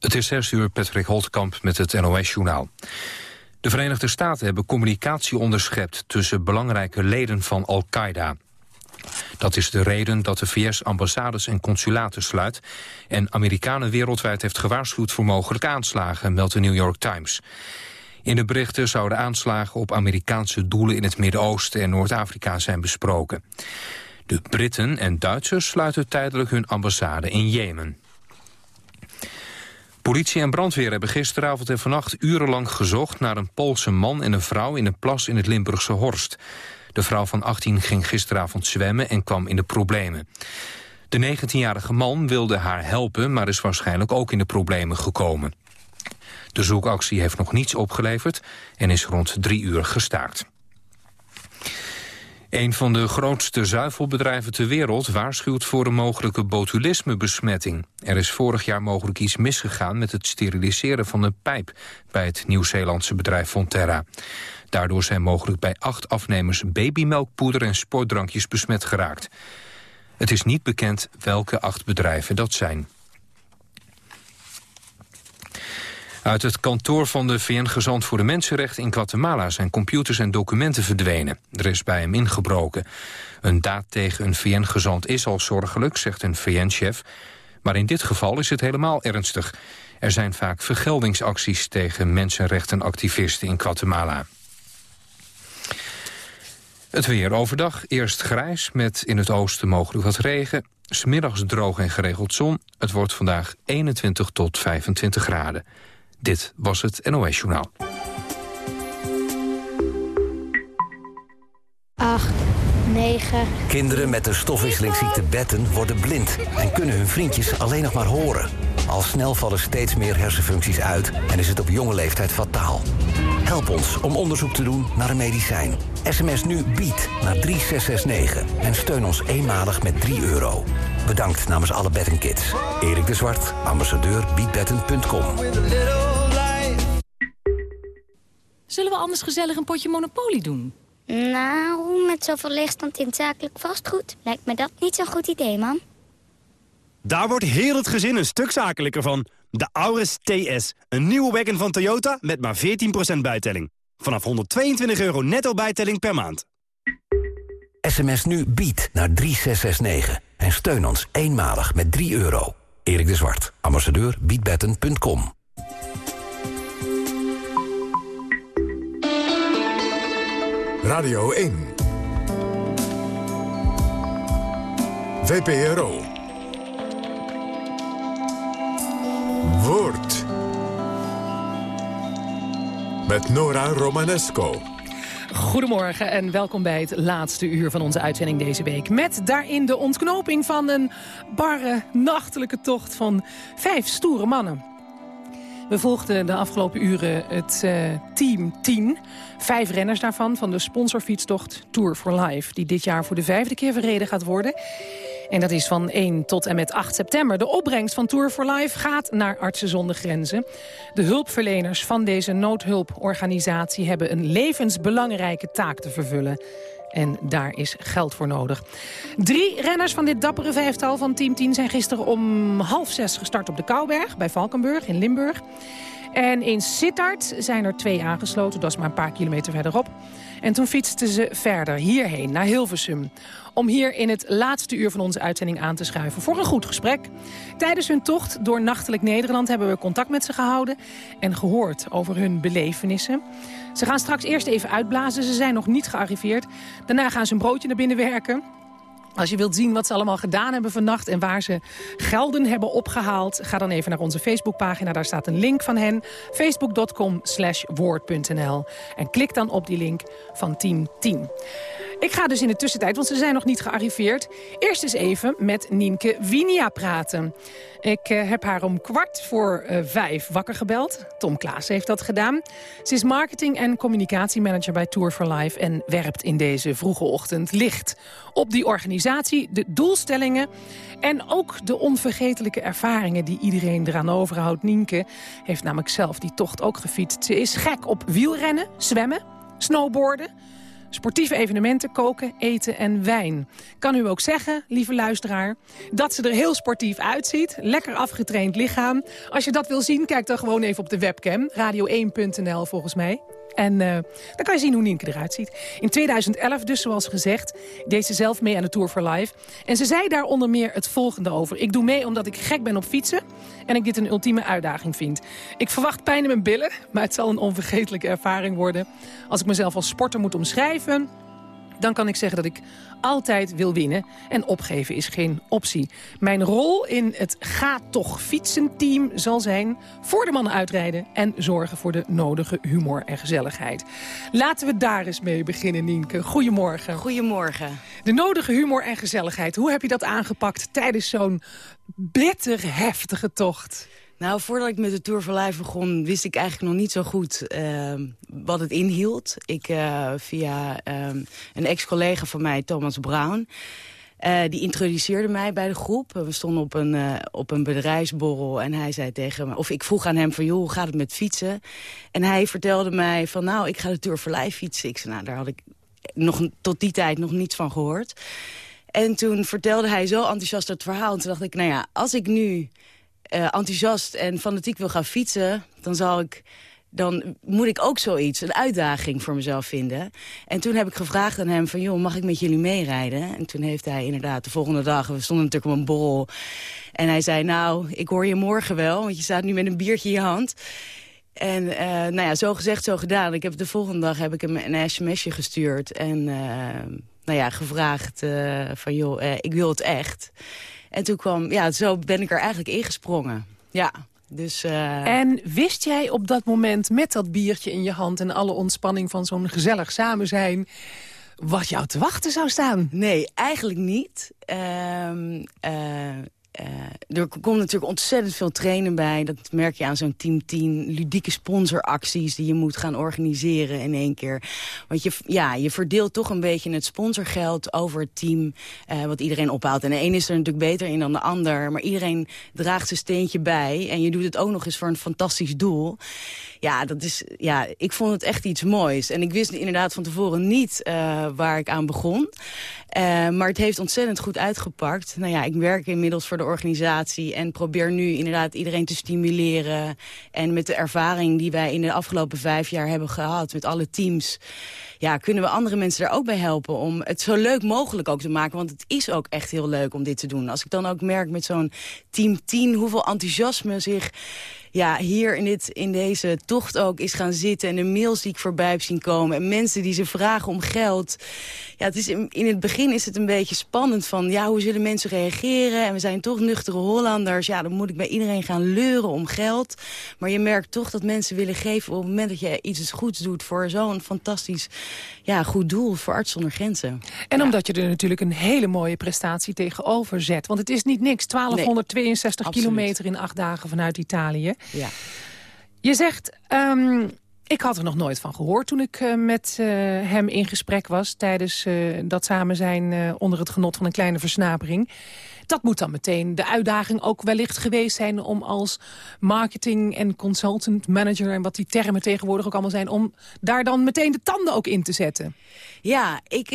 Het is 6 uur, Patrick Holtkamp met het NOS-journaal. De Verenigde Staten hebben communicatie onderschept... tussen belangrijke leden van Al-Qaeda. Dat is de reden dat de VS ambassades en consulaten sluit... en Amerikanen wereldwijd heeft gewaarschuwd voor mogelijke aanslagen... meldt de New York Times. In de berichten zouden aanslagen op Amerikaanse doelen... in het Midden-Oosten en Noord-Afrika zijn besproken. De Britten en Duitsers sluiten tijdelijk hun ambassade in Jemen. Politie en brandweer hebben gisteravond en vannacht urenlang gezocht... naar een Poolse man en een vrouw in een plas in het Limburgse Horst. De vrouw van 18 ging gisteravond zwemmen en kwam in de problemen. De 19-jarige man wilde haar helpen, maar is waarschijnlijk ook in de problemen gekomen. De zoekactie heeft nog niets opgeleverd en is rond drie uur gestaakt. Een van de grootste zuivelbedrijven ter wereld waarschuwt voor een mogelijke botulismebesmetting. Er is vorig jaar mogelijk iets misgegaan met het steriliseren van een pijp bij het Nieuw-Zeelandse bedrijf Fonterra. Daardoor zijn mogelijk bij acht afnemers babymelkpoeder en sportdrankjes besmet geraakt. Het is niet bekend welke acht bedrijven dat zijn. Uit het kantoor van de VN-gezant voor de Mensenrechten in Guatemala... zijn computers en documenten verdwenen. Er is bij hem ingebroken. Een daad tegen een VN-gezant is al zorgelijk, zegt een VN-chef. Maar in dit geval is het helemaal ernstig. Er zijn vaak vergeldingsacties tegen mensenrechtenactivisten in Guatemala. Het weer overdag, eerst grijs met in het oosten mogelijk wat regen. Smiddags droog en geregeld zon. Het wordt vandaag 21 tot 25 graden. Dit was het NOS Journaal. 8, 9... Kinderen met de stofwisselingsziekte Betten worden blind... en kunnen hun vriendjes alleen nog maar horen. Al snel vallen steeds meer hersenfuncties uit... en is het op jonge leeftijd fataal. Help ons om onderzoek te doen naar een medicijn. SMS nu BIED naar 3669 en steun ons eenmalig met 3 euro. Bedankt namens alle Kids. Erik de Zwart, ambassadeur biedbetten.com. Zullen we anders gezellig een potje Monopoly doen? Nou, met zoveel leegstand in zakelijk vastgoed... lijkt me dat niet zo'n goed idee, man. Daar wordt heel het gezin een stuk zakelijker van. De Auris TS, een nieuwe wagon van Toyota met maar 14% bijtelling. Vanaf 122 euro netto bijtelling per maand. SMS nu bied naar 3669 en steun ons eenmalig met 3 euro. Erik de Zwart, ambassadeur biedbetten.com. Radio 1. VPRO. Woord. Met Nora Romanesco. Goedemorgen en welkom bij het laatste uur van onze uitzending deze week. Met daarin de ontknoping van een barre nachtelijke tocht van vijf stoere mannen. We volgden de afgelopen uren het uh, Team 10. Vijf renners daarvan van de sponsorfietstocht Tour for Life... die dit jaar voor de vijfde keer verreden gaat worden. En dat is van 1 tot en met 8 september. De opbrengst van Tour for Life gaat naar Artsen zonder Grenzen. De hulpverleners van deze noodhulporganisatie... hebben een levensbelangrijke taak te vervullen. En daar is geld voor nodig. Drie renners van dit dappere vijftal van Team 10 zijn gisteren om half zes gestart op de Kouberg bij Valkenburg in Limburg. En in Sittard zijn er twee aangesloten, dat is maar een paar kilometer verderop. En toen fietsten ze verder hierheen, naar Hilversum om hier in het laatste uur van onze uitzending aan te schuiven voor een goed gesprek. Tijdens hun tocht door Nachtelijk Nederland hebben we contact met ze gehouden en gehoord over hun belevenissen. Ze gaan straks eerst even uitblazen, ze zijn nog niet gearriveerd. Daarna gaan ze een broodje naar binnen werken. Als je wilt zien wat ze allemaal gedaan hebben vannacht... en waar ze gelden hebben opgehaald... ga dan even naar onze Facebookpagina. Daar staat een link van hen. Facebook.com slash woord.nl. En klik dan op die link van 1010. Ik ga dus in de tussentijd, want ze zijn nog niet gearriveerd... eerst eens even met Nienke Winia praten. Ik uh, heb haar om kwart voor uh, vijf wakker gebeld. Tom Klaas heeft dat gedaan. Ze is marketing- en communicatiemanager bij Tour for Life... en werpt in deze vroege ochtend licht op die organisatie, de doelstellingen... en ook de onvergetelijke ervaringen die iedereen eraan overhoudt. Nienke heeft namelijk zelf die tocht ook gefietst. Ze is gek op wielrennen, zwemmen, snowboarden Sportieve evenementen, koken, eten en wijn. Kan u ook zeggen, lieve luisteraar, dat ze er heel sportief uitziet. Lekker afgetraind lichaam. Als je dat wil zien, kijk dan gewoon even op de webcam. Radio1.nl volgens mij. En uh, dan kan je zien hoe Nienke eruit ziet. In 2011 dus, zoals gezegd, deed ze zelf mee aan de Tour for Life. En ze zei daar onder meer het volgende over. Ik doe mee omdat ik gek ben op fietsen en ik dit een ultieme uitdaging vind. Ik verwacht pijn in mijn billen, maar het zal een onvergetelijke ervaring worden. Als ik mezelf als sporter moet omschrijven dan kan ik zeggen dat ik altijd wil winnen. En opgeven is geen optie. Mijn rol in het Ga Toch Fietsen team zal zijn... voor de mannen uitrijden en zorgen voor de nodige humor en gezelligheid. Laten we daar eens mee beginnen, Nienke. Goedemorgen. Goedemorgen. De nodige humor en gezelligheid. Hoe heb je dat aangepakt tijdens zo'n bitter heftige tocht? Nou, voordat ik met de Tour van begon... wist ik eigenlijk nog niet zo goed uh, wat het inhield. Ik, uh, via uh, een ex-collega van mij, Thomas Brown... Uh, die introduceerde mij bij de groep. We stonden op een, uh, op een bedrijfsborrel en hij zei tegen me... of ik vroeg aan hem van, joh, hoe gaat het met fietsen? En hij vertelde mij van, nou, ik ga de Tour Life fietsen. Ik zei, nou, daar had ik nog, tot die tijd nog niets van gehoord. En toen vertelde hij zo enthousiast het verhaal. En toen dacht ik, nou ja, als ik nu uh, enthousiast en fanatiek wil gaan fietsen... dan zal ik dan moet ik ook zoiets, een uitdaging voor mezelf vinden. En toen heb ik gevraagd aan hem van, joh, mag ik met jullie meerijden? En toen heeft hij inderdaad de volgende dag, we stonden natuurlijk op een borrel... en hij zei, nou, ik hoor je morgen wel, want je staat nu met een biertje in je hand... En uh, nou ja, zo gezegd, zo gedaan. Ik heb de volgende dag heb ik hem een sms'je gestuurd. En uh, nou ja, gevraagd van, joh, ik wil het echt. En toen kwam, ja, zo ben ik er eigenlijk ingesprongen. Ja, dus... Uh... En wist jij op dat moment met dat biertje in je hand... en alle ontspanning van zo'n gezellig samen zijn... wat jou te wachten zou staan? Nee, eigenlijk niet. Uh, uh, uh, er komt natuurlijk ontzettend veel trainen bij. Dat merk je aan zo'n Team 10. Ludieke sponsoracties die je moet gaan organiseren in één keer. Want je, ja, je verdeelt toch een beetje het sponsorgeld over het team. Uh, wat iedereen ophaalt. En de een is er natuurlijk beter in dan de ander. Maar iedereen draagt zijn steentje bij. En je doet het ook nog eens voor een fantastisch doel. Ja, dat is, ja, ik vond het echt iets moois. En ik wist inderdaad van tevoren niet uh, waar ik aan begon. Uh, maar het heeft ontzettend goed uitgepakt. Nou ja, ik werk inmiddels voor de organisatie en probeer nu inderdaad iedereen te stimuleren. En met de ervaring die wij in de afgelopen vijf jaar hebben gehad met alle teams ja, kunnen we andere mensen er ook bij helpen om het zo leuk mogelijk ook te maken. Want het is ook echt heel leuk om dit te doen. Als ik dan ook merk met zo'n team 10 hoeveel enthousiasme zich ja, hier in, dit, in deze tocht ook is gaan zitten... en de mails die ik voorbij heb zien komen... en mensen die ze vragen om geld. Ja, het is in, in het begin is het een beetje spannend van... ja, hoe zullen mensen reageren? En we zijn toch nuchtere Hollanders. Ja, dan moet ik bij iedereen gaan leuren om geld. Maar je merkt toch dat mensen willen geven... op het moment dat je iets goeds doet voor zo'n fantastisch ja, goed doel... voor Arts zonder Grenzen. En ja. omdat je er natuurlijk een hele mooie prestatie tegenover zet. Want het is niet niks, 1262 Nee, kilometer in acht dagen vanuit Italië. Ja. Je zegt, um, ik had er nog nooit van gehoord toen ik uh, met uh, hem in gesprek was... tijdens uh, dat samen zijn onder het genot van een kleine versnapering. Dat moet dan meteen de uitdaging ook wellicht geweest zijn... om als marketing en consultant manager... en wat die termen tegenwoordig ook allemaal zijn... om daar dan meteen de tanden ook in te zetten. Ja, ik...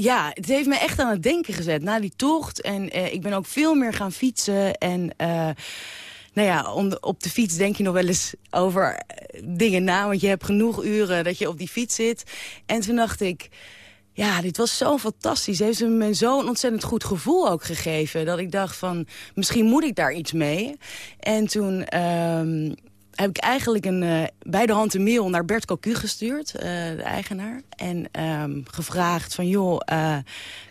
Ja, het heeft me echt aan het denken gezet na die tocht. En uh, ik ben ook veel meer gaan fietsen. En uh, nou ja, op de fiets denk je nog wel eens over dingen na. Want je hebt genoeg uren dat je op die fiets zit. En toen dacht ik... Ja, dit was zo fantastisch. Heeft me zo'n ontzettend goed gevoel ook gegeven. Dat ik dacht van, misschien moet ik daar iets mee. En toen... Uh, heb ik eigenlijk een, uh, bij de hand een mail naar Bert Cocu gestuurd, uh, de eigenaar. En um, gevraagd van, joh, uh,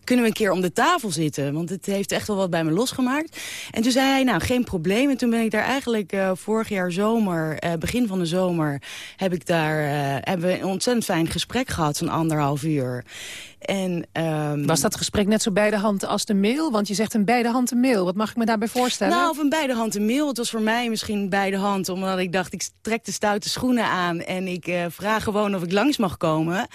kunnen we een keer om de tafel zitten? Want het heeft echt wel wat bij me losgemaakt. En toen zei hij, nou, geen probleem. En toen ben ik daar eigenlijk vorig jaar zomer, begin van de zomer... heb ik daar, hebben we een ontzettend fijn gesprek gehad, zo'n anderhalf uur. En, um, Was dat gesprek net zo bij de hand als de mail? Want je zegt een bij de hand een mail. Wat mag ik me daarbij voorstellen? Nou, of een bij de hand een mail. Het was voor mij misschien bij de hand. Omdat ik dacht, ik trek de stoute schoenen aan. En ik uh, vraag gewoon of ik langs mag komen.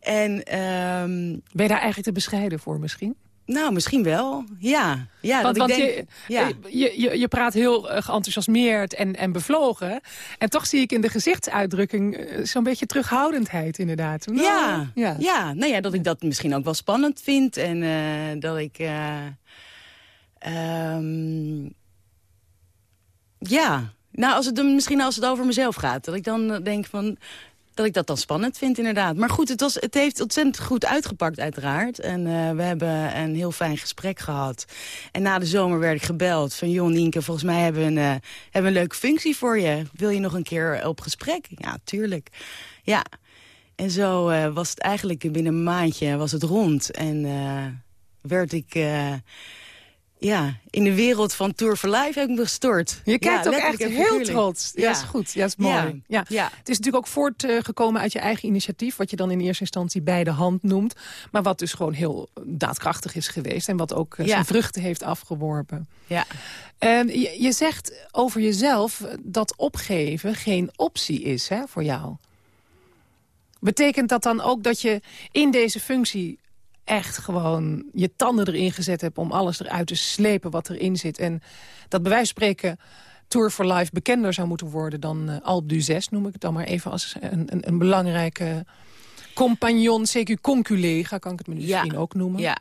En, um, ben je daar eigenlijk te bescheiden voor misschien? Nou, misschien wel. Ja. ja want, dat want ik denk, je, ja. je, je, je praat heel eh, geenthousiasmeerd en, en bevlogen. En toch zie ik in de gezichtsuitdrukking eh, zo'n beetje terughoudendheid inderdaad. Nou, ja, ja. ja. nou ja, dat ik dat misschien ook wel spannend vind. En eh, dat ik... eh, ehm, ja, nou, als het, misschien als het over mezelf gaat. Dat ik dan denk van... Dat ik dat dan spannend vind, inderdaad. Maar goed, het, was, het heeft ontzettend goed uitgepakt, uiteraard. En eh, we hebben een heel fijn gesprek gehad. En na de zomer werd ik gebeld van... joh, Nienke, volgens mij hebben we een, eh, hebben een leuke functie voor je. Wil je nog een keer op gesprek? Ja, tuurlijk. Ja. En zo eh, was het eigenlijk binnen een maandje was het rond. En werd ik... ja, in de wereld van Tour for Life heb ik me gestort. Je kijkt Ja, ook echt heel trots. Ja, Ja. is goed. Ja, is mooi. Ja. Het is natuurlijk ook voortgekomen uit je eigen initiatief... wat je dan in eerste instantie bij de hand noemt. Maar wat dus gewoon heel daadkrachtig is geweest... en wat ook eh, zijn vruchten heeft afgeworpen. Ja. En je, je zegt over jezelf dat opgeven geen optie is hè, voor jou. Betekent dat dan ook dat je in deze functie echt gewoon je tanden erin gezet hebt... om alles eruit te slepen wat erin zit. En dat bij wijze van spreken Tour for Life bekender zou moeten worden... dan uh, Alpe d'Huez, noem ik het dan maar even als een, een, een belangrijke compagnon, zeker conculega, kan ik het me misschien ook noemen. Ja.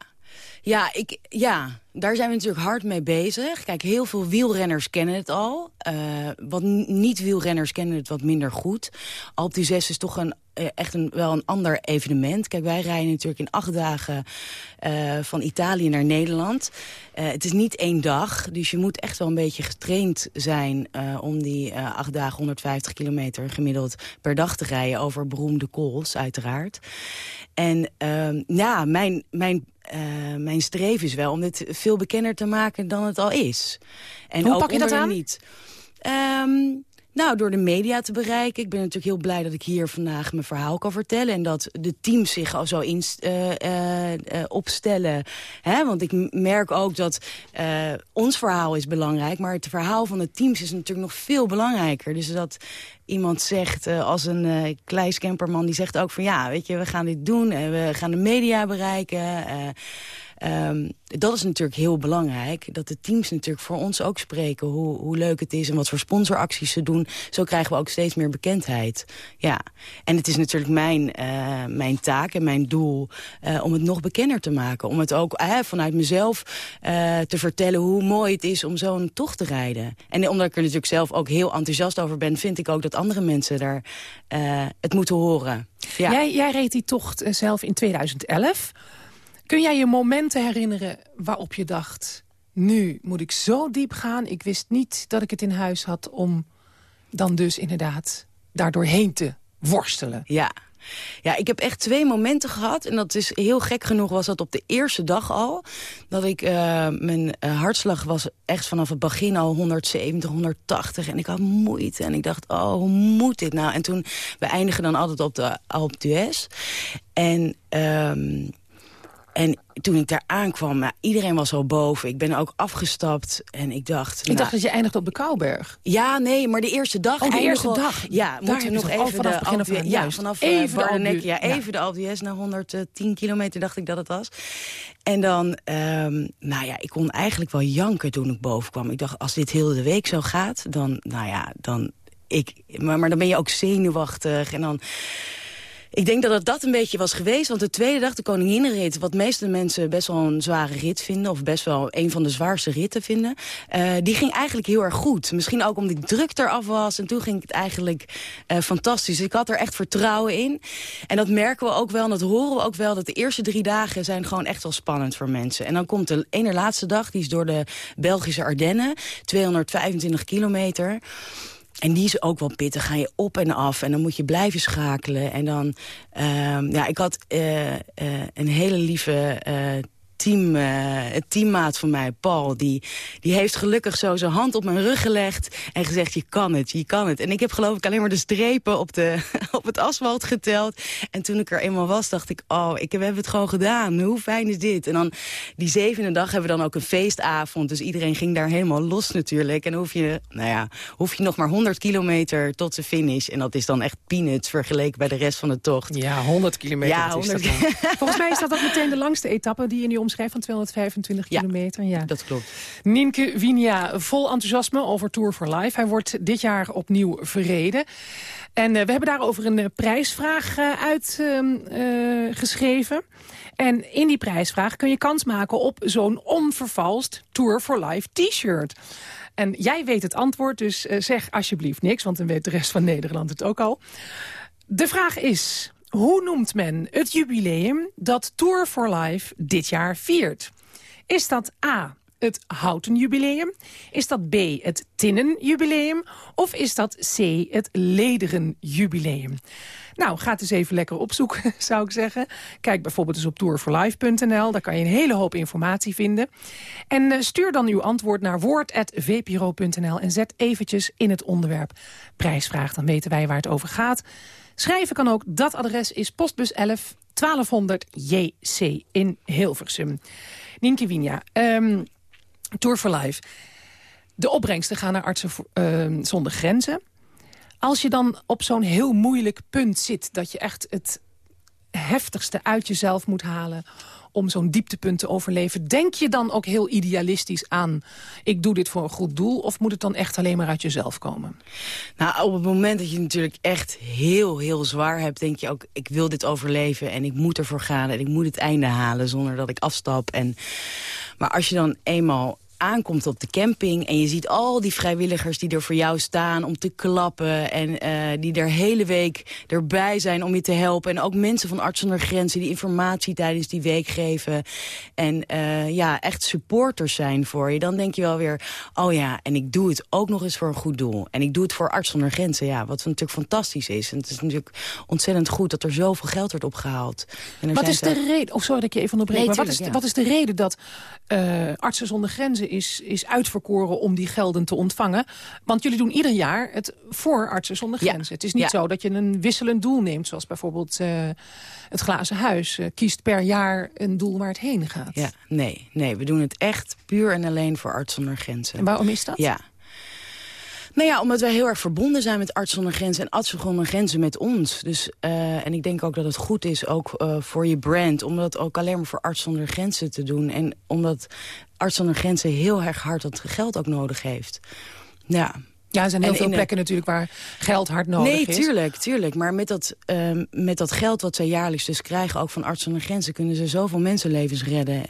Ja, ik, ja, daar zijn we natuurlijk hard mee bezig. Kijk, heel veel wielrenners kennen het al. Uh, wat niet-wielrenners kennen het wat minder goed. Alpe d'Huez is toch een, echt een, wel een ander evenement. Kijk, wij rijden natuurlijk in acht dagen uh, van Italië naar Nederland. Uh, het is niet één dag, dus je moet echt wel een beetje getraind zijn... Uh, om die acht dagen 150 kilometer gemiddeld per dag te rijden... over beroemde calls, uiteraard. En uh, ja, mijn, mijn uh, mijn streven is wel om dit veel bekender te maken dan het al is. En Hoe ook pak je dat aan? Niet. Um, nou, door de media te bereiken. Ik ben natuurlijk heel blij dat ik hier vandaag mijn verhaal kan vertellen. En dat de teams zich al zo in, uh, uh, opstellen. Hè? Want ik merk ook dat ons verhaal is belangrijk. Maar het verhaal van de teams is natuurlijk nog veel belangrijker. Dus dat iemand zegt, als een uh, Kleis Kemperman, die zegt ook van... ja, weet je, we gaan dit doen en we gaan de media bereiken... Um, dat is natuurlijk heel belangrijk. Dat de teams natuurlijk voor ons ook spreken hoe, hoe leuk het is... en wat voor sponsoracties ze doen. Zo krijgen we ook steeds meer bekendheid. Ja. En het is natuurlijk mijn, uh, mijn taak en mijn doel uh, om het nog bekender te maken. Om het ook uh, vanuit mezelf te vertellen hoe mooi het is om zo'n tocht te rijden. En omdat ik er natuurlijk zelf ook heel enthousiast over ben... vind ik ook dat andere mensen daar het moeten horen. Jij, jij reed die tocht zelf in 2011... Kun jij je momenten herinneren waarop je dacht... nu moet ik zo diep gaan. Ik wist niet dat ik het in huis had om dan dus inderdaad daardoorheen te worstelen. Ja. Ja, ik heb echt twee momenten gehad. En dat is heel gek genoeg was dat op de eerste dag al. Dat ik, uh, mijn uh, hartslag was echt vanaf het begin al 170, 180. En ik had moeite. En ik dacht, oh, hoe moet dit nou? En toen, we eindigen dan altijd op de Alpe d'Huez. En... Um, en toen ik daar aankwam, nou, iedereen was al boven. Ik ben ook afgestapt en ik dacht... Ik nou, dacht dat je eindigt op de Kouwberg. Ja, nee, maar de eerste dag... Oh, de eerste dag? Ja, daar moeten nog even vanaf de Alpe, van, ja, vanaf even uh, Bardenek, de ja, even ja. de Alpe naar 110 kilometer dacht ik dat het was. En dan, um, nou ja, ik kon eigenlijk wel janken toen ik boven kwam. Ik dacht, als dit heel de week zo gaat, dan, nou ja, dan... Ik, maar, maar dan ben je ook zenuwachtig en dan... Ik denk dat het dat een beetje was geweest. Want de tweede dag, de koninginnenrit... wat meeste mensen best wel een zware rit vinden... of best wel een van de zwaarste ritten vinden... Uh, die ging eigenlijk heel erg goed. Misschien ook omdat die druk eraf was. En toen ging het eigenlijk uh, fantastisch. Ik had er echt vertrouwen in. En dat merken we ook wel, en dat horen we ook wel... dat de eerste drie dagen zijn gewoon echt wel spannend voor mensen. En dan komt de ene laatste dag, die is door de Belgische Ardennen. 225 kilometer... En die is ook wel pittig. Ga je op en af en dan moet je blijven schakelen. En dan, uh, ja, ik had uh, uh, een hele lieve team, uh, teammaat van mij, Paul... Die, die heeft gelukkig zo zijn hand op mijn rug gelegd... en gezegd, je kan het, je kan het. En ik heb geloof ik alleen maar de strepen op, de, op het asfalt geteld. En toen ik er eenmaal was, dacht ik... oh, ik, we hebben het gewoon gedaan. Hoe fijn is dit? En dan die zevende dag hebben we dan ook een feestavond. Dus iedereen ging daar helemaal los natuurlijk. En dan hoef je, nou ja, hoef je nog maar 100 kilometer tot de finish. En dat is dan echt peanuts vergeleken bij de rest van de tocht. Ja, 100 kilometer. Ja, 100 Volgens mij is dat ook meteen de langste etappe die in die beschrijft van 225 kilometer. Ja, dat klopt. Nienke Winia, vol enthousiasme over Tour for Life. Hij wordt dit jaar opnieuw verreden. En we hebben daarover een prijsvraag uitgeschreven. en in die prijsvraag kun je kans maken op zo'n onvervalst Tour for Life t-shirt. En jij weet het antwoord, dus zeg alsjeblieft niks... want dan weet de rest van Nederland het ook al. De vraag is, hoe noemt men het jubileum dat Tour for Life dit jaar viert? Is dat A, het houten jubileum? Is dat B, het tinnen jubileum? Of is dat C, het lederen jubileum? Nou, ga het eens even lekker opzoeken, zou ik zeggen. Kijk bijvoorbeeld eens op tourforlife.nl. Daar kan je een hele hoop informatie vinden. En uh, stuur dan uw antwoord naar woord.vpro.nl... en zet eventjes in het onderwerp prijsvraag. Dan weten wij waar het over gaat. Schrijven kan ook. Dat adres is postbus 11 1200 JC in Hilversum. Nienke Winia, um, Tour for Life. De opbrengsten gaan naar Artsen uh, zonder Grenzen. Als je dan op zo'n heel moeilijk punt zit... dat je echt het heftigste uit jezelf moet halen om zo'n dieptepunt te overleven. Denk je dan ook heel idealistisch aan... ik doe dit voor een goed doel... of moet het dan echt alleen maar uit jezelf komen? Nou, op het moment dat je natuurlijk echt heel, heel zwaar hebt... denk je ook, ik wil dit overleven en ik moet ervoor gaan... en ik moet het einde halen zonder dat ik afstap. En... Maar als je dan eenmaal aankomt op de camping... en je ziet al die vrijwilligers die er voor jou staan om te klappen... en uh, die er hele week erbij zijn om je te helpen. En ook mensen van Arts zonder Grenzen die informatie tijdens die week geven. En uh, ja, echt supporters zijn voor je. Dan denk je wel weer, oh ja, en ik doe het ook nog eens voor een goed doel. En ik doe het voor Arts zonder Grenzen, ja, wat natuurlijk fantastisch is. En het is natuurlijk ontzettend goed dat er zoveel geld wordt opgehaald. En wat is de reden, oh sorry dat ik je even onderbreek, nee, maar wat is, wat is de reden dat uh, Artsen zonder Grenzen is, is uitverkoren om die gelden te ontvangen. Want jullie doen ieder jaar het voor Artsen zonder Grenzen. Het is niet zo dat je een wisselend doel neemt, zoals bijvoorbeeld uh, het Glazen Huis. Uh, kiest per jaar een doel waar het heen gaat. Ja, nee, nee, we doen het echt puur en alleen voor Artsen zonder Grenzen. En waarom is dat? Ja, nou ja, omdat wij heel erg verbonden zijn met Arts zonder Grenzen... en Arts zonder Grenzen met ons. Dus, uh, en ik denk ook dat het goed is, ook uh, voor je brand... om dat ook alleen maar voor Arts zonder Grenzen te doen. En omdat Arts zonder Grenzen heel erg hard dat geld ook nodig heeft. Ja, ja, er zijn heel en veel plekken natuurlijk waar geld hard nodig nee, is. Nee, tuurlijk, tuurlijk. Maar met dat, uh, met dat geld wat zij jaarlijks dus krijgen... ook van Arts zonder Grenzen... kunnen ze zoveel mensenlevens redden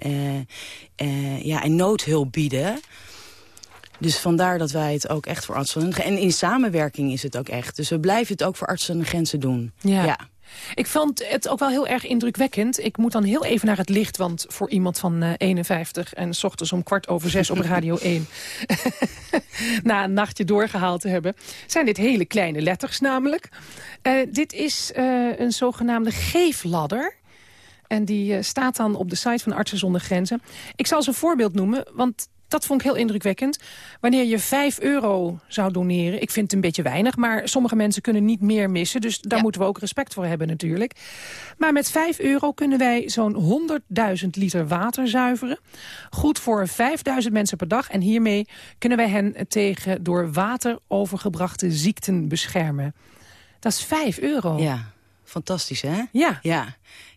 uh, ja, en noodhulp bieden... Dus vandaar dat wij het ook echt voor artsen... En in samenwerking is het ook echt. Dus we blijven het ook voor artsen en grenzen doen. Ja. ja. Ik vond het ook wel heel erg indrukwekkend. Ik moet dan heel even naar het licht, want voor iemand van uh, 51... en s ochtends om kwart over zes op Radio 1... na een nachtje doorgehaald te hebben... zijn dit hele kleine letters namelijk. Uh, dit is uh, een zogenaamde geefladder... En die staat dan op de site van Artsen zonder Grenzen. Ik zal ze een voorbeeld noemen, want dat vond ik heel indrukwekkend. Wanneer je 5 euro zou doneren, ik vind het een beetje weinig... maar sommige mensen kunnen niet meer missen... dus daar moeten we ook respect voor hebben natuurlijk. Maar met 5 euro kunnen wij zo'n 100.000 liter water zuiveren. Goed voor 5.000 mensen per dag. En hiermee kunnen wij hen tegen door water overgebrachte ziekten beschermen. Dat is 5 euro. Ja, fantastisch hè? Ja. Ja.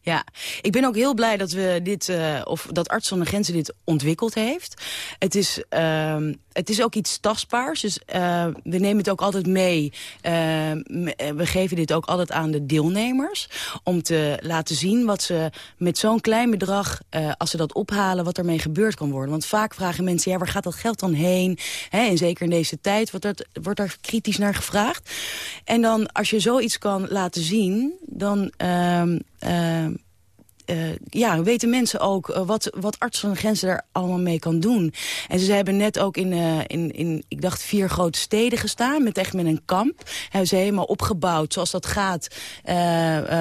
Ja, ik ben ook heel blij dat we dit, uh, of dat Arts zonder Grenzen dit ontwikkeld heeft. Het is, uh, het is ook iets tastbaars, dus uh, we nemen het ook altijd mee. Uh, we geven dit ook altijd aan de deelnemers. Om te laten zien wat ze met zo'n klein bedrag, als ze dat ophalen, wat ermee gebeurd kan worden. Want vaak vragen mensen, ja, waar gaat dat geld dan heen? En zeker in deze tijd wordt, dat, wordt daar kritisch naar gevraagd. En dan, als je zoiets kan laten zien, dan... Ehm, uh, ja, weten mensen ook uh, wat, wat Arts van de Grenzen daar allemaal mee kan doen. En ze hebben net ook in, uh, in, in, ik dacht, vier grote steden gestaan. Met echt met een kamp. Hebben ze helemaal opgebouwd zoals dat gaat.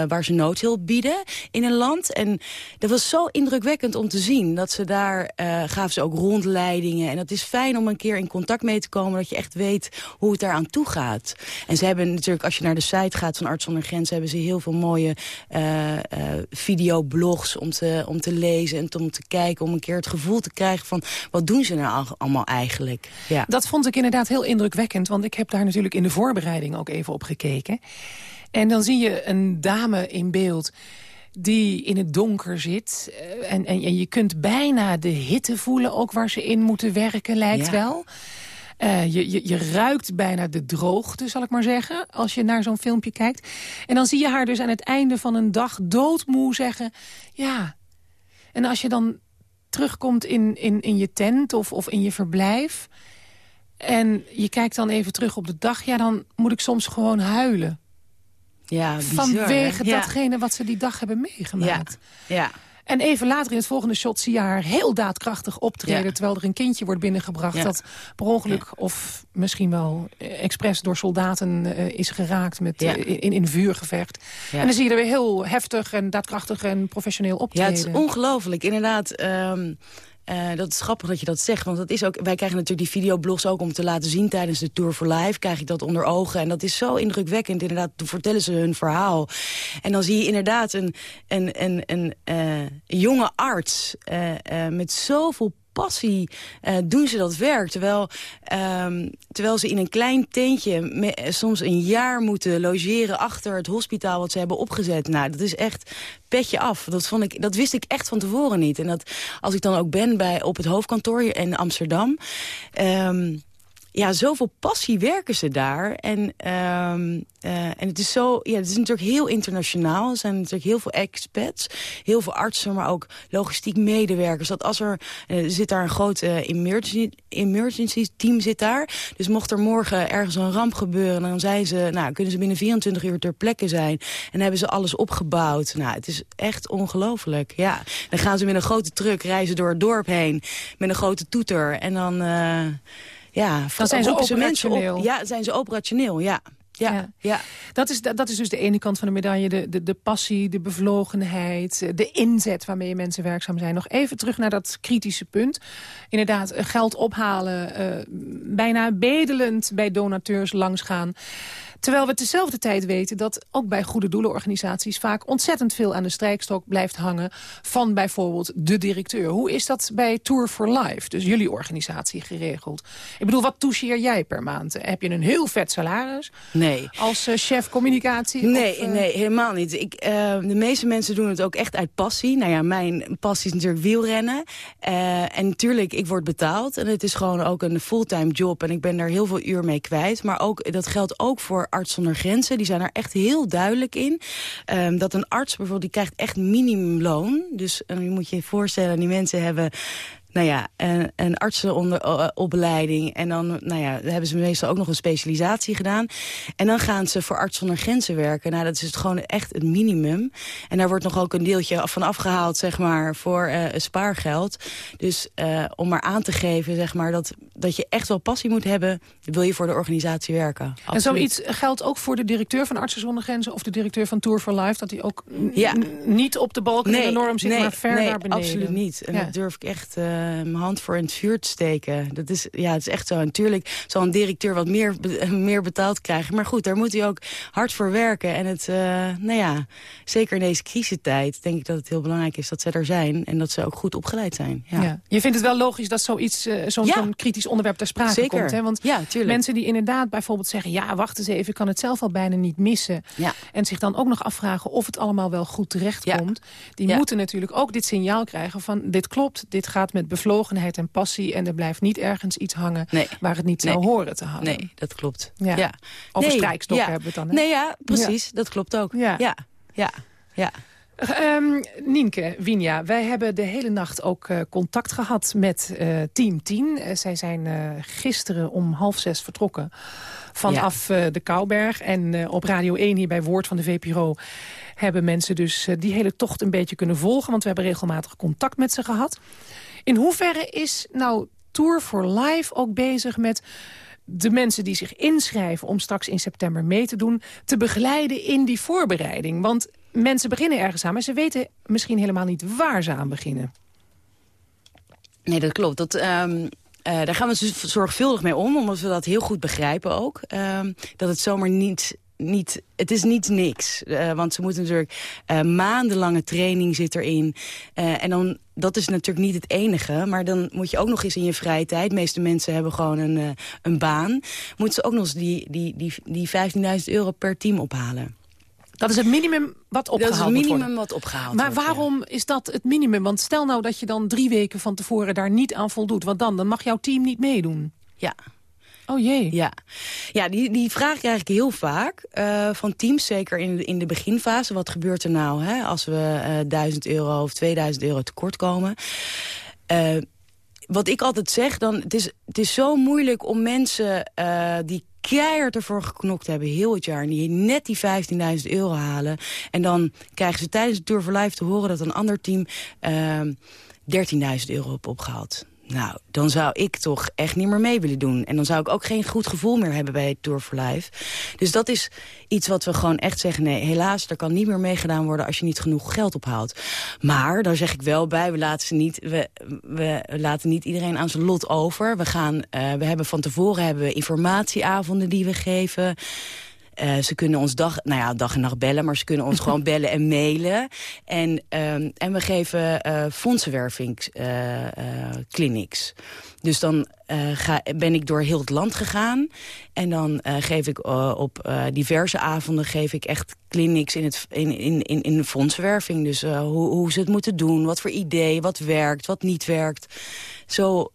waar ze noodhulp bieden in een land. En dat was zo indrukwekkend om te zien. Dat ze daar, gaven ze ook rondleidingen. En dat is fijn om een keer in contact mee te komen. Dat je echt weet hoe het daar aan toe gaat. En ze hebben natuurlijk, als je naar de site gaat van Arts zonder Grenzen... hebben ze heel veel mooie video blogs om te, om te lezen en om te kijken... om een keer het gevoel te krijgen van wat doen ze nou allemaal eigenlijk. Ja. Dat vond ik inderdaad heel indrukwekkend, want ik heb daar natuurlijk in de voorbereiding ook even op gekeken. En dan zie je een dame in beeld die in het donker zit. eh, en, en, en je kunt bijna de hitte voelen, ook waar ze in moeten werken, lijkt Ja. wel. Eh, je, je, je ruikt bijna de droogte, zal ik maar zeggen, als je naar zo'n filmpje kijkt. En dan zie je haar dus aan het einde van een dag doodmoe zeggen... ja, en als je dan terugkomt in, in, in je tent of, of in je verblijf... en je kijkt dan even terug op de dag... ja, dan moet ik soms gewoon huilen. Ja, bizar, vanwege hè? Ja. datgene wat ze die dag hebben meegemaakt. Ja. En even later in het volgende shot zie je haar heel daadkrachtig optreden... Ja. terwijl er een kindje wordt binnengebracht... Ja. dat per ongeluk of misschien wel eh, expres door soldaten eh, is geraakt... Met, Ja. eh, in, in vuurgevecht. Ja. En dan zie je er weer heel heftig en daadkrachtig en professioneel Ja, optreden. het is ongelooflijk. Inderdaad, ehm, eh, dat is grappig dat je dat zegt. Want dat is ook, wij krijgen natuurlijk die videoblogs ook om te laten zien... tijdens de Tour for Life krijg ik dat onder ogen. En dat is zo indrukwekkend. Inderdaad, toen vertellen ze hun verhaal. En dan zie je inderdaad een, een, een, een eh, jonge arts... eh, met zoveel passie eh, doen ze dat werk. Terwijl, ehm, terwijl ze in een klein tentje eh, soms een jaar moeten logeren... achter het hospitaal wat ze hebben opgezet. Nou, dat is echt petje af. Dat, vond ik, dat wist ik echt van tevoren niet. En dat als ik dan ook ben bij, op het hoofdkantoor in Amsterdam... ehm, ja, zoveel passie werken ze daar. En, ehm, eh, en het is zo, ja, het is natuurlijk heel internationaal. Er zijn natuurlijk heel veel expats, heel veel artsen, maar ook logistiek medewerkers. Dat als er eh, zit daar een groot eh, emergency, emergency team zit daar. Dus mocht er morgen ergens een ramp gebeuren, dan zijn ze, nou, kunnen ze binnen 24 uur ter plekke zijn. En hebben ze alles opgebouwd. Nou, het is echt ongelooflijk. Ja, dan gaan ze met een grote truck reizen door het dorp heen met een grote toeter en dan. Ja, Dan zijn ze operationeel. Op. Ja, zijn ze operationeel, ja. Ja, Ja. ja. Dat is, dat is dus de ene kant van de medaille. De, de, de passie, de bevlogenheid, de inzet waarmee mensen werkzaam zijn. Nog even terug naar dat kritische punt. Inderdaad, eh, geld ophalen, eh, bijna bedelend bij donateurs langsgaan. Terwijl we tezelfde tijd weten dat ook bij goede doelenorganisaties... vaak ontzettend veel aan de strijkstok blijft hangen... van bijvoorbeeld de directeur. Hoe is dat bij Tour for Life, dus jullie organisatie, geregeld? Ik bedoel, wat toucheer jij per maand? Heb je een heel vet salaris Nee. als eh, chef communicatie? Nee, of, eh, nee, helemaal niet. Ik, eh, de meeste mensen doen het ook echt uit passie. Nou ja, mijn passie is natuurlijk wielrennen. Eh, en natuurlijk, ik word betaald. En het is gewoon ook een fulltime job. En ik ben daar heel veel uur mee kwijt. Maar ook, dat geldt ook voor Arts zonder Grenzen. Die zijn er echt heel duidelijk in. Ehm, dat een arts bijvoorbeeld, die krijgt echt minimumloon. Dus eh, je moet je voorstellen, die mensen hebben nou ja, een, een artsenopleiding. En dan nou ja, hebben ze meestal ook nog een specialisatie gedaan. En dan gaan ze voor Arts zonder Grenzen werken. Nou, dat is het gewoon echt het minimum. En daar wordt nog ook een deeltje van afgehaald, zeg maar, voor eh, spaargeld. Dus eh, om maar aan te geven, zeg maar, dat, dat je echt wel passie moet hebben... wil je voor de organisatie werken. En zoiets geldt ook voor de directeur van Artsen zonder Grenzen... of de directeur van Tour for Life, dat hij ook Ja. niet op de balken in de norm zit... nee, maar ver nee, naar beneden. absoluut niet. En Ja. dat durf ik echt eh, mijn hand voor in het vuur te steken. Dat is, ja, het is echt zo. En Natuurlijk zal een directeur wat meer, meer betaald krijgen. Maar goed, daar moet hij ook hard voor werken. En het, eh, nou ja, zeker in deze crisistijd denk ik dat het heel belangrijk is dat ze er zijn. En dat ze ook goed opgeleid zijn. Ja. Ja. Je vindt het wel logisch dat zoiets, eh, zo'n Ja. kritisch onderwerp ter sprake Zeker. komt. Hè? Want Ja, mensen die inderdaad bijvoorbeeld zeggen... ja, wacht eens even, ik kan het zelf al bijna niet missen. Ja. En zich dan ook nog afvragen of het allemaal wel goed terechtkomt. Die Ja. moeten natuurlijk ook dit signaal krijgen van... dit klopt, dit gaat met bevlogenheid en passie... en er blijft niet ergens iets hangen Nee. waar het niet Nee. zou horen te hangen. Nee, dat klopt. Ja. Ja. Over Nee, ja. hebben we het dan. Hè? Nee, ja, precies. Dat klopt ook. Ja. Ja, ja, ja. Ehm, Nienke, Winja, wij hebben de hele nacht ook eh, contact gehad met eh, Team 10. Eh, zij zijn gisteren om half zes vertrokken vanaf de Kouberg. En op Radio 1 hier bij Woord van de VPRO hebben mensen dus die hele tocht een beetje kunnen volgen. Want we hebben regelmatig contact met ze gehad. In hoeverre is nou Tour for Life ook bezig met de mensen die zich inschrijven om straks in september mee te doen... te begeleiden in die voorbereiding? Want mensen beginnen ergens aan, maar ze weten misschien helemaal niet waar ze aan beginnen. Nee, dat klopt. Dat, ehm, eh, daar gaan we dus zorgvuldig mee om, omdat we dat heel goed begrijpen ook. Ehm, dat het zomaar niet... Niet, het is niet niks, Eh, want ze moeten natuurlijk eh, maandenlange training zit erin. Eh, en dan, dat is natuurlijk niet het enige, maar dan moet je ook nog eens in je vrije tijd... de meeste mensen hebben gewoon een, een baan... moeten ze ook nog eens die, die, die, die 15.000 euro per team ophalen. Dat is het minimum wat opgehaald Dat is het minimum wat opgehaald Maar wordt, ja. waarom is dat het minimum? Want stel nou dat je dan drie weken van tevoren daar niet aan voldoet. Want dan, dan mag jouw team niet meedoen. Ja. Oh jee. Ja, ja die, die vraag krijg ik heel vaak eh, van teams, zeker in in de beginfase. Wat gebeurt er nou hè, als we eh 1000 euro of 2000 euro tekort komen? Eh, wat ik altijd zeg, dan, het, is, het is zo moeilijk om mensen die keihard ervoor geknokt hebben heel het jaar... en die net die 15.000 euro halen... en dan krijgen ze tijdens de Tour for Life te horen dat een ander team... eh 13.000 euro heeft opgehaald. Nou, dan zou ik toch echt niet meer mee willen doen. En dan zou ik ook geen goed gevoel meer hebben bij Tour for Life. Dus dat is iets wat we gewoon echt zeggen... nee, helaas, er kan niet meer meegedaan worden als je niet genoeg geld ophaalt. Maar, daar zeg ik wel bij, we laten, ze niet, we, we laten niet iedereen aan zijn lot over. We, gaan, eh, we hebben van tevoren hebben we informatieavonden die we geven... Eh, ze kunnen ons dag, nou ja, dag en nacht bellen, maar ze kunnen ons gewoon bellen en mailen. En, ehm, en we geven eh fondsenwervingsclinics. dus dan eh, ga, ben ik door heel het land gegaan. En dan eh, geef ik eh, op diverse avonden geef ik echt clinics in, het, in, in, in, in de fondsenwerving. Dus hoe, hoe ze het moeten doen, wat voor idee, wat werkt, wat niet werkt. Zo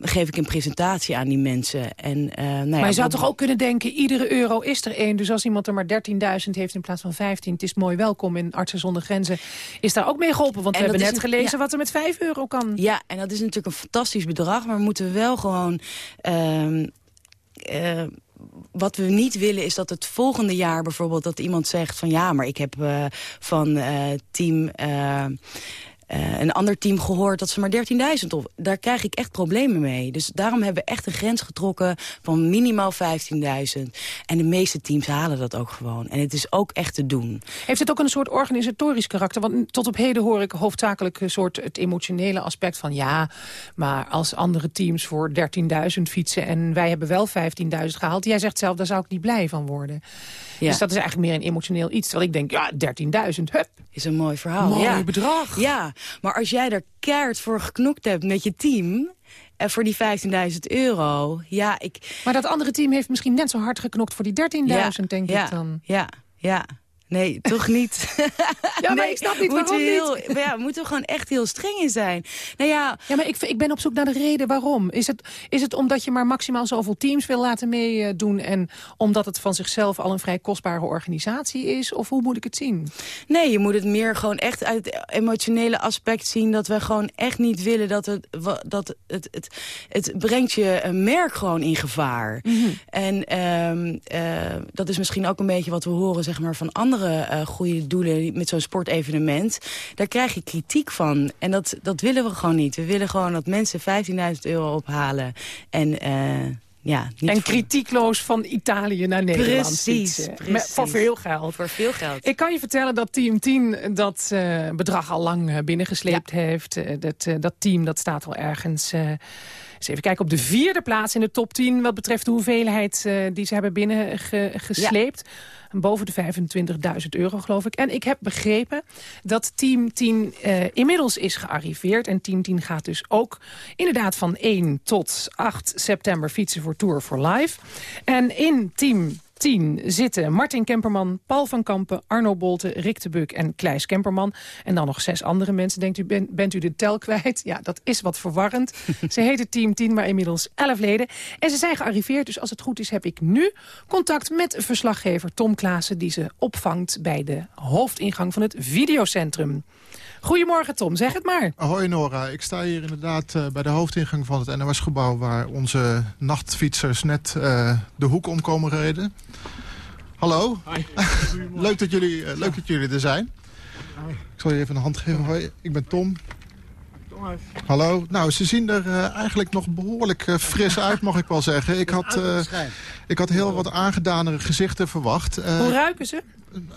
geef ik een presentatie aan die mensen. En, nou ja, Maar je zou toch ook kunnen denken, iedere euro is er één. Dus als iemand er maar 13.000 heeft in plaats van 15... het is mooi welkom in Artsen zonder Grenzen... is daar ook mee geholpen. Want En we hebben net een- gelezen ja. wat er met 5 euro kan. Ja, en dat is natuurlijk een fantastisch bedrag. Maar we moeten wel gewoon... ehm, eh, wat we niet willen is dat het volgende jaar bijvoorbeeld... dat iemand zegt van ja, maar ik heb eh, van eh, team... eh, een ander team gehoord dat ze maar 13.000 op. Daar krijg ik echt problemen mee. Dus daarom hebben we echt een grens getrokken van minimaal 15.000. En de meeste teams halen dat ook gewoon. En het is ook echt te doen. Heeft het ook een soort organisatorisch karakter? Want tot op heden hoor ik hoofdzakelijk een soort het emotionele aspect van... ja, maar als andere teams voor 13.000 fietsen... en wij hebben wel 15.000 gehaald... jij zegt zelf, daar zou ik niet blij van worden. Ja. Dus dat is eigenlijk meer een emotioneel iets. Terwijl ik denk, ja, 13.000, hup. Is een mooi verhaal. Mooi ja. bedrag. Ja, maar als jij er keihard voor geknokt hebt met je team... en voor die 15.000 euro, ja, ik... Maar dat andere team heeft misschien net zo hard geknokt voor die 13.000, ja, denk ja, ik dan. Ja, ja. Nee, toch niet. Ja, maar Nee, ik snap niet waarom we niet. heel, Ja, we moeten gewoon echt heel streng in zijn. Nou ja, Ja, maar ik, ik ben op zoek naar de reden waarom. Is het, is het omdat je maar maximaal zoveel teams wil laten meedoen... en omdat het van zichzelf al een vrij kostbare organisatie is? Of hoe moet ik het zien? nee, je moet het meer gewoon echt uit het emotionele aspect zien... dat we gewoon echt niet willen dat het... Dat het, het, het brengt je een merk gewoon in gevaar. En ehm, eh, dat is misschien ook een beetje wat we horen zeg maar, van andere eh, goede doelen met zo'n sportevenement. Daar krijg je kritiek van. En dat, dat willen we gewoon niet. We willen gewoon dat mensen 15.000 euro ophalen. En, eh, ja, niet En kritiekloos van Italië naar Nederland Precies, fietsen. precies. Met- voor veel geld. Voor veel geld. Ik kan je vertellen dat Team 10 dat eh, bedrag al lang binnengesleept heeft. Dat, dat team dat staat al ergens... eens even kijken, op de vierde plaats in de top 10... wat betreft de hoeveelheid die ze hebben binnengesleept. Boven de 25.000 euro, geloof ik. En ik heb begrepen dat Team 10 eh, inmiddels is gearriveerd. En Team 10 gaat dus ook inderdaad van 1 tot 8 september fietsen voor Tour for Life. En in Team 10 zitten Martin Kemperman, Paul van Kampen, Arno Bolte, Rick de Buk en Kleis Kemperman. En dan nog zes andere mensen. Denkt u, ben- bent u de tel kwijt? Ja, dat is wat verwarrend. ze heten Team 10, maar inmiddels 11 leden. En ze zijn gearriveerd, dus als het goed is heb ik nu contact met verslaggever Tom Klaassen... die ze opvangt bij de hoofdingang van het videocentrum. Goedemorgen Tom, zeg het maar. Hoi Nora, ik sta hier inderdaad eh, bij de hoofdingang van het NOS-gebouw... waar onze nachtfietsers net eh, de hoek omkomen gereden. Hallo. leuk, dat jullie, eh, leuk dat jullie er zijn. Ik zal je even een hand geven. Hoi, ik ben Tom. Hallo. Nou, ze zien er eh, eigenlijk nog behoorlijk eh, fris uit, mag ik wel zeggen. Ik had, eh, ik had heel wat aangedanere gezichten verwacht. Eh, Hoe ruiken ze?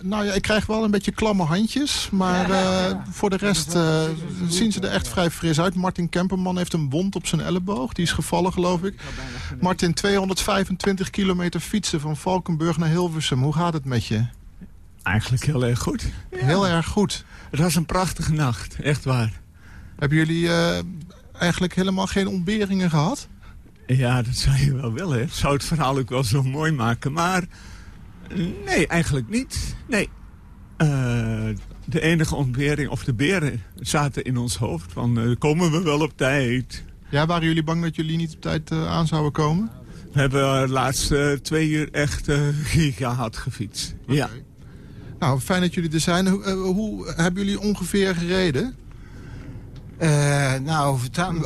nou ja, ik krijg wel een beetje klamme handjes. Maar eh, voor de rest eh, zien ze er echt vrij fris uit. Martin Kemperman heeft een wond op zijn elleboog. Die is gevallen, geloof ik. Martin, 225 kilometer fietsen van Valkenburg naar Hilversum. Hoe gaat het met je? Eigenlijk heel erg goed. Heel erg goed. Het was een prachtige nacht, echt waar. Hebben jullie eh, eigenlijk helemaal geen ontberingen gehad? Ja, dat zou je wel willen. Het zou het verhaal ook wel zo mooi maken. Maar nee, eigenlijk niet. Nee. de enige ontbering, of de beren zaten in ons hoofd. Van, komen we wel op tijd? Ja, waren jullie bang dat jullie niet op tijd aan zouden komen? We hebben de laatste twee uur echt giga hard gefietst. Ja. Nou, fijn dat jullie er zijn. Hoe, hoe hebben jullie ongeveer gereden? Uh, nou,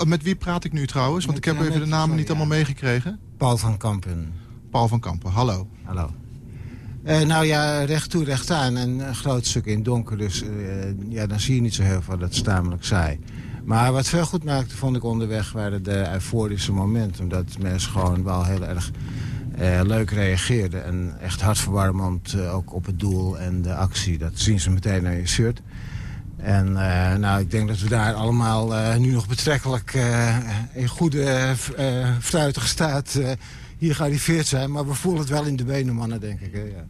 Met wie praat ik nu trouwens? Want ik heb even de namen niet allemaal meegekregen. Paul van Kampen. Paul van Kampen, hallo. Hallo. Uh, nou ja, recht toe, recht aan. En een groot stuk in donker. Dus uh, ja, dan zie je niet zo heel veel. Dat is tamelijk saai. Maar wat veel goed maakte, vond ik onderweg, waren de euforische momenten. Omdat mensen gewoon wel heel erg leuk reageerden. En echt hartverwarmend ook op het doel en de actie. Dat zien ze meteen aan je shirt. En uh, nou, ik denk dat we daar allemaal uh, nu nog betrekkelijk uh, in goede, fruitige staat hier gearriveerd zijn. Maar we voelen het wel in de benen, mannen, denk ik. Hè? Ja.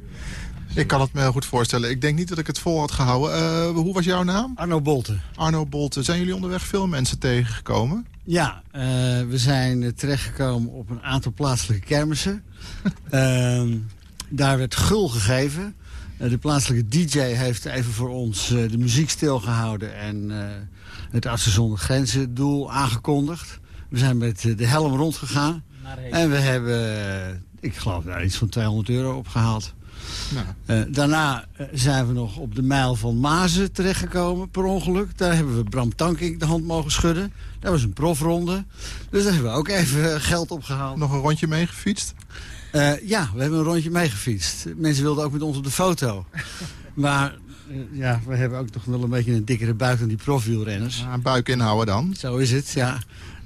Ik kan het me heel goed voorstellen. Ik denk niet dat ik het vol had gehouden. hoe was jouw naam? Arno Bolten. Arno Bolten. Zijn jullie onderweg veel mensen tegengekomen? Ja, we zijn terechtgekomen op een aantal plaatselijke kermissen. Ehm, daar werd gul gegeven. Eh, de plaatselijke DJ heeft even voor ons eh, de muziek stilgehouden... en eh, het Artsen zonder Grenzen doel aangekondigd. We zijn met de helm rondgegaan. En we hebben, ik geloof, daar iets van 200 euro opgehaald. Nou. daarna zijn we nog op de mijl van Mazen terechtgekomen, per ongeluk. Daar hebben we Bram Tankink de hand mogen schudden. Dat was een profronde. Dus daar hebben we ook even geld opgehaald. Nog een rondje meegefietst? Uh, ja, we hebben een rondje meegefietst. Mensen wilden ook met ons op de foto. maar uh, ja, we hebben ook toch wel een beetje een dikkere buik dan die profielrenners. Ja, een buik inhouden dan. Zo is het, ja.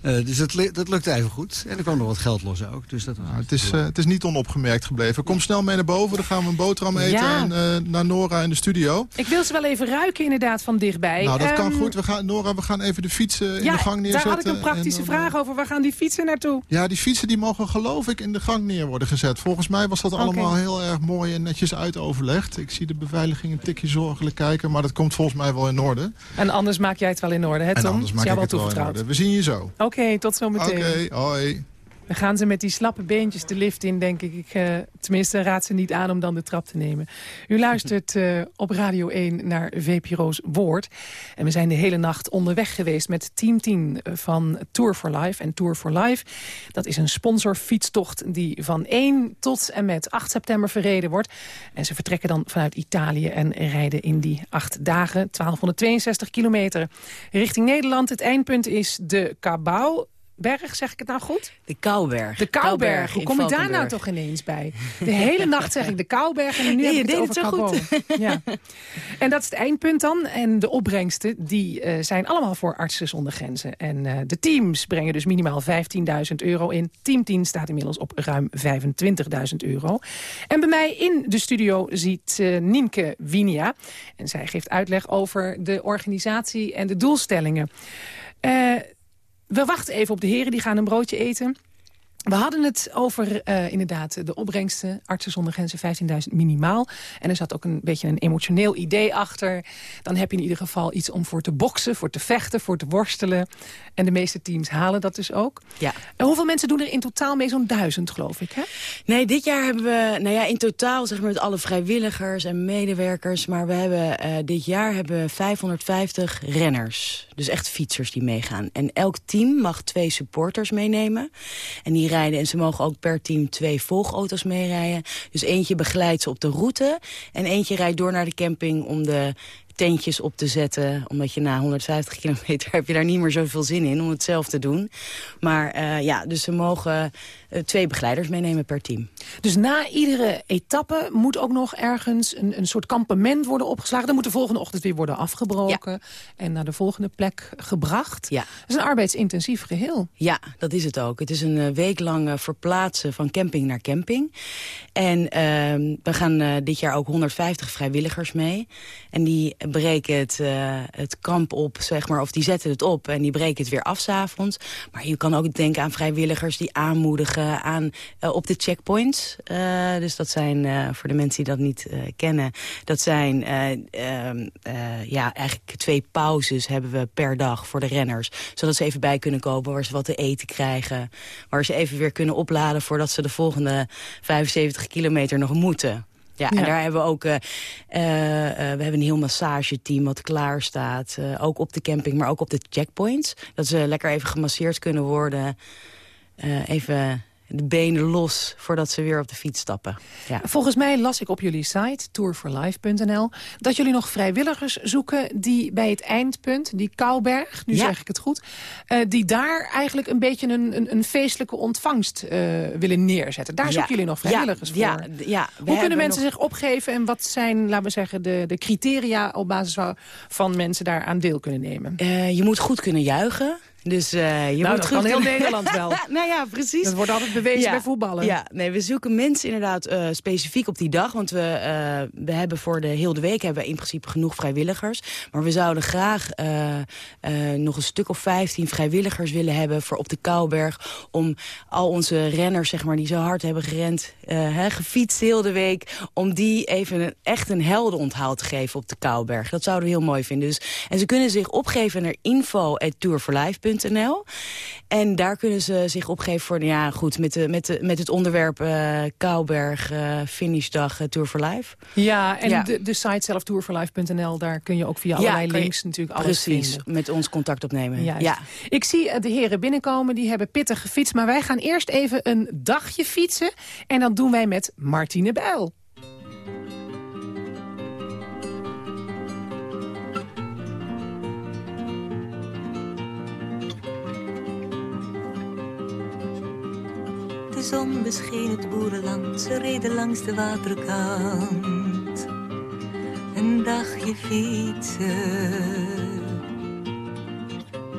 Uh, dus dat, dat lukte even goed. En er kwam nog wat geld los ook. Dus dat nou, het, is, uh, het is niet onopgemerkt gebleven. Kom snel mee naar boven, dan gaan we een boterham eten ja. en, uh, naar Nora in de studio. Ik wil ze wel even ruiken inderdaad van dichtbij. Nou, dat um, kan goed. We gaan, Nora, we gaan even de fietsen in ja, de gang neerzetten. daar had ik een praktische en, vraag over. Waar gaan die fietsen naartoe? Ja, die fietsen die mogen geloof ik in de gang neer worden gezet. Volgens mij was dat allemaal okay. heel erg mooi en netjes uitoverlegd. Ik zie de beveiliging een tikje zorgelijk kijken, maar dat komt volgens mij wel in orde. En anders maak jij het wel in orde, hè Tom? En anders maak ik het wel in orde. We zien je zo. Oké, okay, tot zo meteen. Oké, okay, hoi. Dan gaan ze met die slappe beentjes de lift in, denk ik. ik uh, tenminste, raad ze niet aan om dan de trap te nemen. U luistert uh, op Radio 1 naar VPRO's Woord. En we zijn de hele nacht onderweg geweest met Team 10 van Tour for Life. En Tour for Life, dat is een sponsorfietstocht die van 1 tot en met 8 september verreden wordt. En ze vertrekken dan vanuit Italië en rijden in die acht dagen 1262 kilometer richting Nederland. Het eindpunt is de Cabau Berg, zeg ik het nou goed? De Kouberg. De Kouberg. Hoe kom ik daar nou toch ineens bij? De hele nacht zeg ik de Kouberg en nu nee, heb ik het over het zo goed. Ja. En dat is het eindpunt dan. En de opbrengsten die uh, zijn allemaal voor Artsen zonder Grenzen. En uh, de teams brengen dus minimaal 15.000 euro in. Team 10 staat inmiddels op ruim 25.000 euro. En bij mij in de studio ziet uh, Nienke Winia. En zij geeft uitleg over de organisatie en de doelstellingen. Uh, we wachten even op de heren, die gaan een broodje eten. We hadden het over uh, inderdaad de opbrengsten. Artsen zonder grenzen 15.000 minimaal. En er zat ook een beetje een emotioneel idee achter. Dan heb je in ieder geval iets om voor te boksen, voor te vechten, voor te worstelen. En de meeste teams halen dat dus ook. Ja. En hoeveel mensen doen er in totaal mee? Zo'n duizend, geloof ik, hè? Nee, dit jaar hebben we, nou ja, in totaal zeg maar met alle vrijwilligers en medewerkers. Maar we hebben uh, dit jaar hebben we 550 renners. Dus echt fietsers die meegaan. En elk team mag twee supporters meenemen. En die rijden en ze mogen ook per team twee volgauto's meerijden. Dus eentje begeleidt ze op de route en eentje rijdt door naar de camping om de tentjes op te zetten. Omdat je na 150 kilometer heb je daar niet meer zoveel zin in om het zelf te doen. Maar uh, ja, dus ze mogen twee begeleiders meenemen per team. Dus na iedere etappe moet ook nog ergens een, een soort kampement worden opgeslagen. Dan moet de volgende ochtend weer worden afgebroken. Ja. En naar de volgende plek gebracht. Ja. Dat is een arbeidsintensief geheel. Ja, dat is het ook. Het is een uh, week lang verplaatsen van camping naar camping. En uh, we gaan uh, dit jaar ook 150 vrijwilligers mee. En die breken het, uh, het kamp op, zeg maar, of die zetten het op en die breken het weer af s'avonds. Maar je kan ook denken aan vrijwilligers die aanmoedigen aan, uh, op de checkpoints. Uh, dus dat zijn, voor de mensen die dat niet kennen, dat zijn ja, eigenlijk twee pauzes hebben we per dag voor de renners. Zodat ze even bij kunnen kopen, waar ze wat te eten krijgen. Waar ze even weer kunnen opladen voordat ze de volgende 75 kilometer nog moeten. Ja, en daar hebben we ook uh, uh, we hebben een heel massageteam wat klaar staat. Uh, ook op de camping, maar ook op de checkpoints. Dat ze lekker even gemasseerd kunnen worden. even de benen los voordat ze weer op de fiets stappen. Ja. Volgens mij las ik op jullie site, tourforlife.nl... dat jullie nog vrijwilligers zoeken die bij het eindpunt, die Kouberg... nu zeg ik het goed, uh, die daar eigenlijk een beetje een, een, een feestelijke ontvangst uh, willen neerzetten. Daar ja. zoeken jullie nog vrijwilligers voor. Ja, ja, Hoe kunnen mensen nog... zich opgeven en wat zijn, laten we zeggen... de, de criteria op basis van mensen daar aan deel kunnen nemen? Uh, je moet goed kunnen juichen... Dus uh, je nou, moet goed heel Nederland wel. nou ja, precies. Dat wordt altijd bewezen ja. bij voetballen. Ja, nee, we zoeken mensen inderdaad uh, specifiek op die dag. Want we, uh, we hebben voor de hele week hebben we in principe genoeg vrijwilligers. Maar we zouden graag nog een stuk of 15 vrijwilligers willen hebben voor op de Kouberg. Om al onze renners, zeg maar, die zo hard hebben gerend, hè, gefietst heel de week. Om die even een, echt een heldenonthaal te geven op de Kouberg. Dat zouden we heel mooi vinden. Dus, en ze kunnen zich opgeven naar en daar kunnen ze zich opgeven voor, ja goed, met, de, met, de, met het onderwerp uh, Kouberg, uh, finishdag, uh, Tour for Life. Ja, en ja. De, de site zelf tourforlife.nl, daar kun je ook via allerlei ja, links natuurlijk alles precies, vinden. met ons contact opnemen. Juist. Ja. Ik zie de heren binnenkomen, die hebben pittig gefietst, maar wij gaan eerst even een dagje fietsen. En dat doen wij met Martine Bijl. De zon bescheen het boerenland, ze reden langs de waterkant. Een dagje fietsen.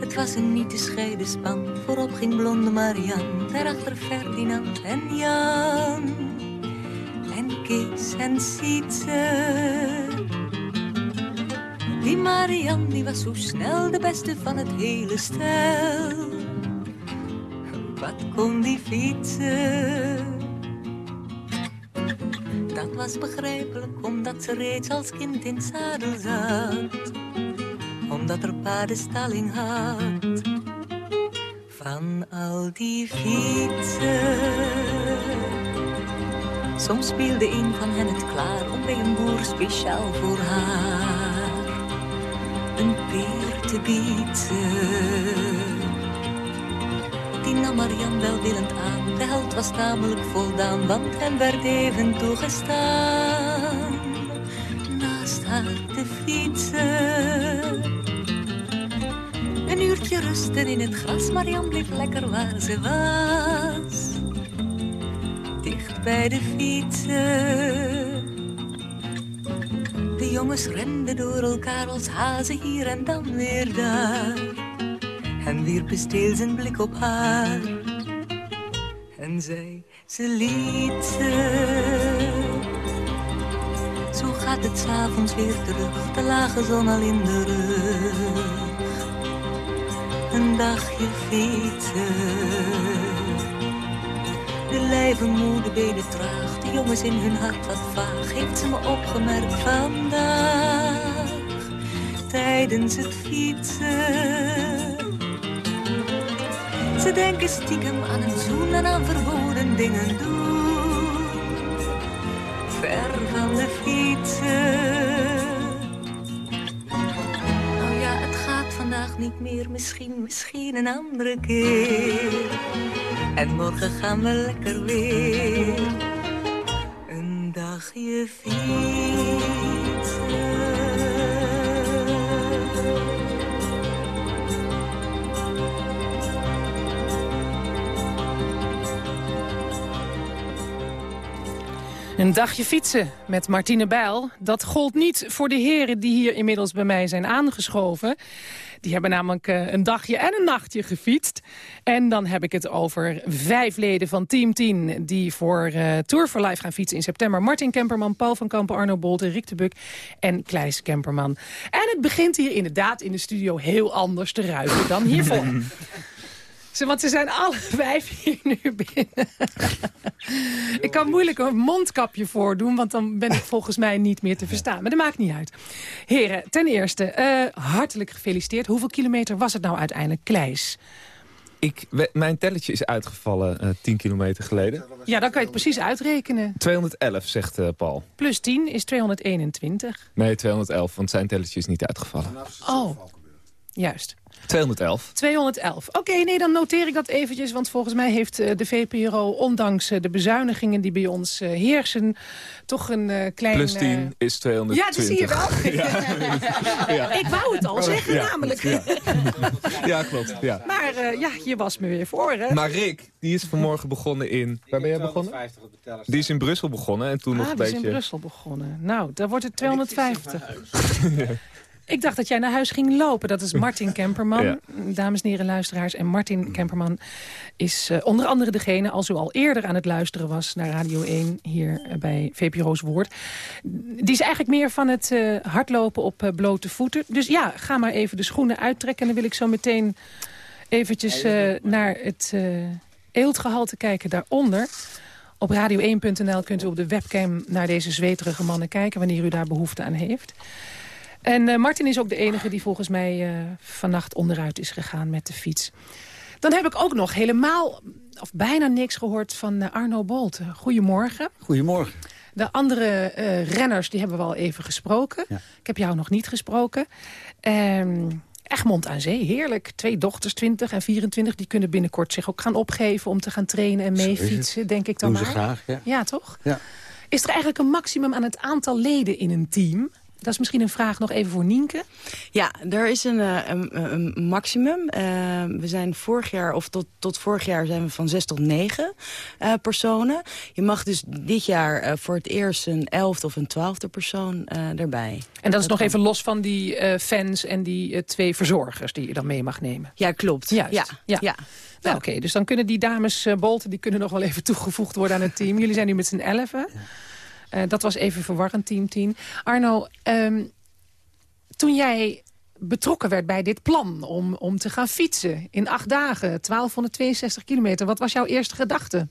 Het was een niet te scheiden span, voorop ging blonde Marian, daarachter Ferdinand en Jan. En Kees en Sietse. Die Marian die was zo snel de beste van het hele stel wat kon die fietsen? Dat was begrijpelijk, omdat ze reeds als kind in zadel zat. Omdat er paardenstalling had. Van al die fietsen. Soms speelde een van hen het klaar om bij een boer speciaal voor haar een peer te bieden die nam Marian welwillend aan. De held was namelijk voldaan, want hem werd even toegestaan. Naast haar te fietsen. Een uurtje rusten in het gras, Marian bleef lekker waar ze was. Dicht bij de fietsen. De jongens renden door elkaar als hazen hier en dan weer daar en wierp stil zijn blik op haar. En zei, ze liet ze. Zo gaat het s'avonds weer terug, de lage zon al in de rug. Een dagje fietsen. De lijven moe, de benen traag, de jongens in hun hart wat vaag. Heeft ze me opgemerkt vandaag, tijdens het fietsen. Ze denken stiekem aan een zoen en aan verboden dingen doen. Ver van de fietsen. Nou ja, het gaat vandaag niet meer. Misschien, misschien een andere keer. En morgen gaan we lekker weer. Een dagje fietsen. Een dagje fietsen met Martine Bijl. Dat gold niet voor de heren die hier inmiddels bij mij zijn aangeschoven. Die hebben namelijk eh, een dagje en een nachtje gefietst. En dan heb ik het over vijf leden van Team 10... die voor uh, Tour for Life gaan fietsen in september. Martin Kemperman, Paul van Kampen, Arno Bolte, Rick de Buk en Kleis Kemperman. En het begint hier inderdaad in de studio heel anders te ruiken dan hiervoor. Ze, want ze zijn alle vijf hier nu binnen. ik kan moeilijk een mondkapje voordoen, want dan ben ik volgens mij niet meer te verstaan. Maar dat maakt niet uit. Heren, ten eerste, uh, hartelijk gefeliciteerd. Hoeveel kilometer was het nou uiteindelijk, Kleis? Ik, mijn telletje is uitgevallen eh 10 kilometer geleden. Ja, dan kan je het precies uitrekenen. 211, zegt eh, Paul. Plus 10 is 221. Nee, 211, want zijn telletje is niet uitgevallen. Oh, juist. 211. 211. Oké, nee, dan noteer ik dat eventjes. Want volgens mij heeft eh, de VPRO, ondanks eh, de bezuinigingen die bij ons eh, heersen... toch een eh, klein... Plus 10 eh, is Ja, 220. dat zie je wel. Ja. Ik wou het al zeggen, Ja. namelijk. Ja. Ja, klopt. Ja. Maar eh, ja, je was me weer voor, hè? Maar Rick, die is vanmorgen begonnen in... Waar ben jij begonnen? Die is in Brussel begonnen en toen nog ah, een die is beetje... in Brussel begonnen. Nou, daar wordt het 250. Ik dacht dat jij naar huis ging lopen. Dat is Martin Kemperman, Ja. dames en heren luisteraars. En Martin Kemperman is eh, onder andere degene... als u al eerder aan het luisteren was naar Radio 1... hier eh, bij VPRO's Woord. Die is eigenlijk meer van het eh, hardlopen op blote voeten. Dus ja, ga maar even de schoenen uittrekken. En dan wil ik zo meteen eventjes naar het eh eeltgehalte kijken daaronder... Op radio1.nl kunt u op de webcam naar deze zweterige mannen kijken... wanneer u daar behoefte aan heeft. En eh, Martin is ook de enige die volgens mij eh, vannacht onderuit is gegaan met de fiets. Dan heb ik ook nog helemaal, of bijna niks gehoord van eh, Arno Bolte. Goedemorgen. Goedemorgen. De andere renners die hebben we al even gesproken. Ik heb jou nog niet gesproken. Ehm, Egmond aan Zee, heerlijk. Twee dochters, 20 en 24, die kunnen binnenkort zich ook gaan opgeven... om te gaan trainen en meefietsen, denk ik dan Doen ze maar. graag, ja. Ja, toch? Ja. Is er eigenlijk een maximum aan het aantal leden in een team? Dat is misschien een vraag nog even voor Nienke. Ja, er is een, eh, een, een maximum. Eh, we zijn vorig jaar, of tot, tot vorig jaar zijn we van zes tot negen eh, personen. Je mag dus dit jaar eh, voor het eerst een elfde of een twaalfde persoon eh, erbij. En dat is nog kan. even los van die eh, fans en die twee verzorgers die je dan mee mag nemen. Ja, klopt. Juist. Ja, ja. ja. Nou, Oké, dus dan kunnen die dames uh, Bolten die kunnen nog wel even toegevoegd worden aan het team. Jullie zijn nu met z'n elfen. Uh, dat was even verwarrend, team 10. Arno, um, toen jij betrokken werd bij dit plan om, om te gaan fietsen in acht dagen, 1262 kilometer, wat was jouw eerste gedachte?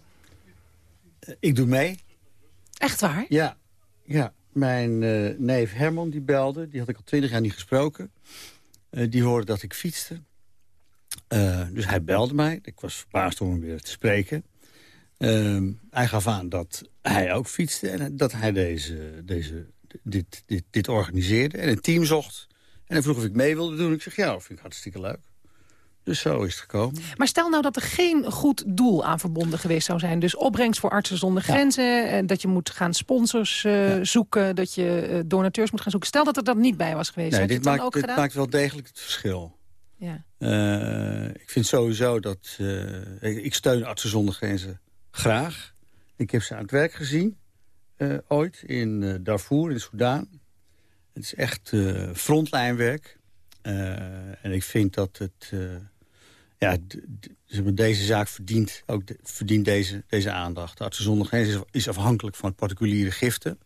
Ik doe mee. Echt waar? Ja, ja. Mijn uh, neef Herman die belde, die had ik al twintig jaar niet gesproken. Uh, die hoorde dat ik fietste. Uh, dus hij belde mij. Ik was verbaasd om hem weer te spreken. Hij gaf aan dat hij ook fietste en dat hij deze, deze, dit, dit, dit organiseerde en een team zocht. En hij vroeg of ik mee wilde doen. Ik zeg ja, vind ik hartstikke leuk. Dus zo is het gekomen. Maar stel nou dat er geen goed doel aan verbonden geweest zou zijn. Dus opbrengst voor Artsen zonder. Grenzen. En dat je moet gaan sponsors uh, ja. zoeken. Dat je uh, donateurs moet gaan zoeken. Stel dat er dat niet bij was geweest. Nee, dit, maakt, ook dit maakt wel degelijk het verschil. Ja. Uh, ik vind sowieso dat... ik, ik steun Artsen zonder Grenzen graag. Ik heb ze aan het werk gezien. ooit in Darfur, in Soudaan. Het is echt frontlijnwerk. en ik vind dat het ja, deze zaak verdient, ook verdient deze, deze aandacht. De Artsen zonder Grenzen is, afhankelijk van particuliere giften.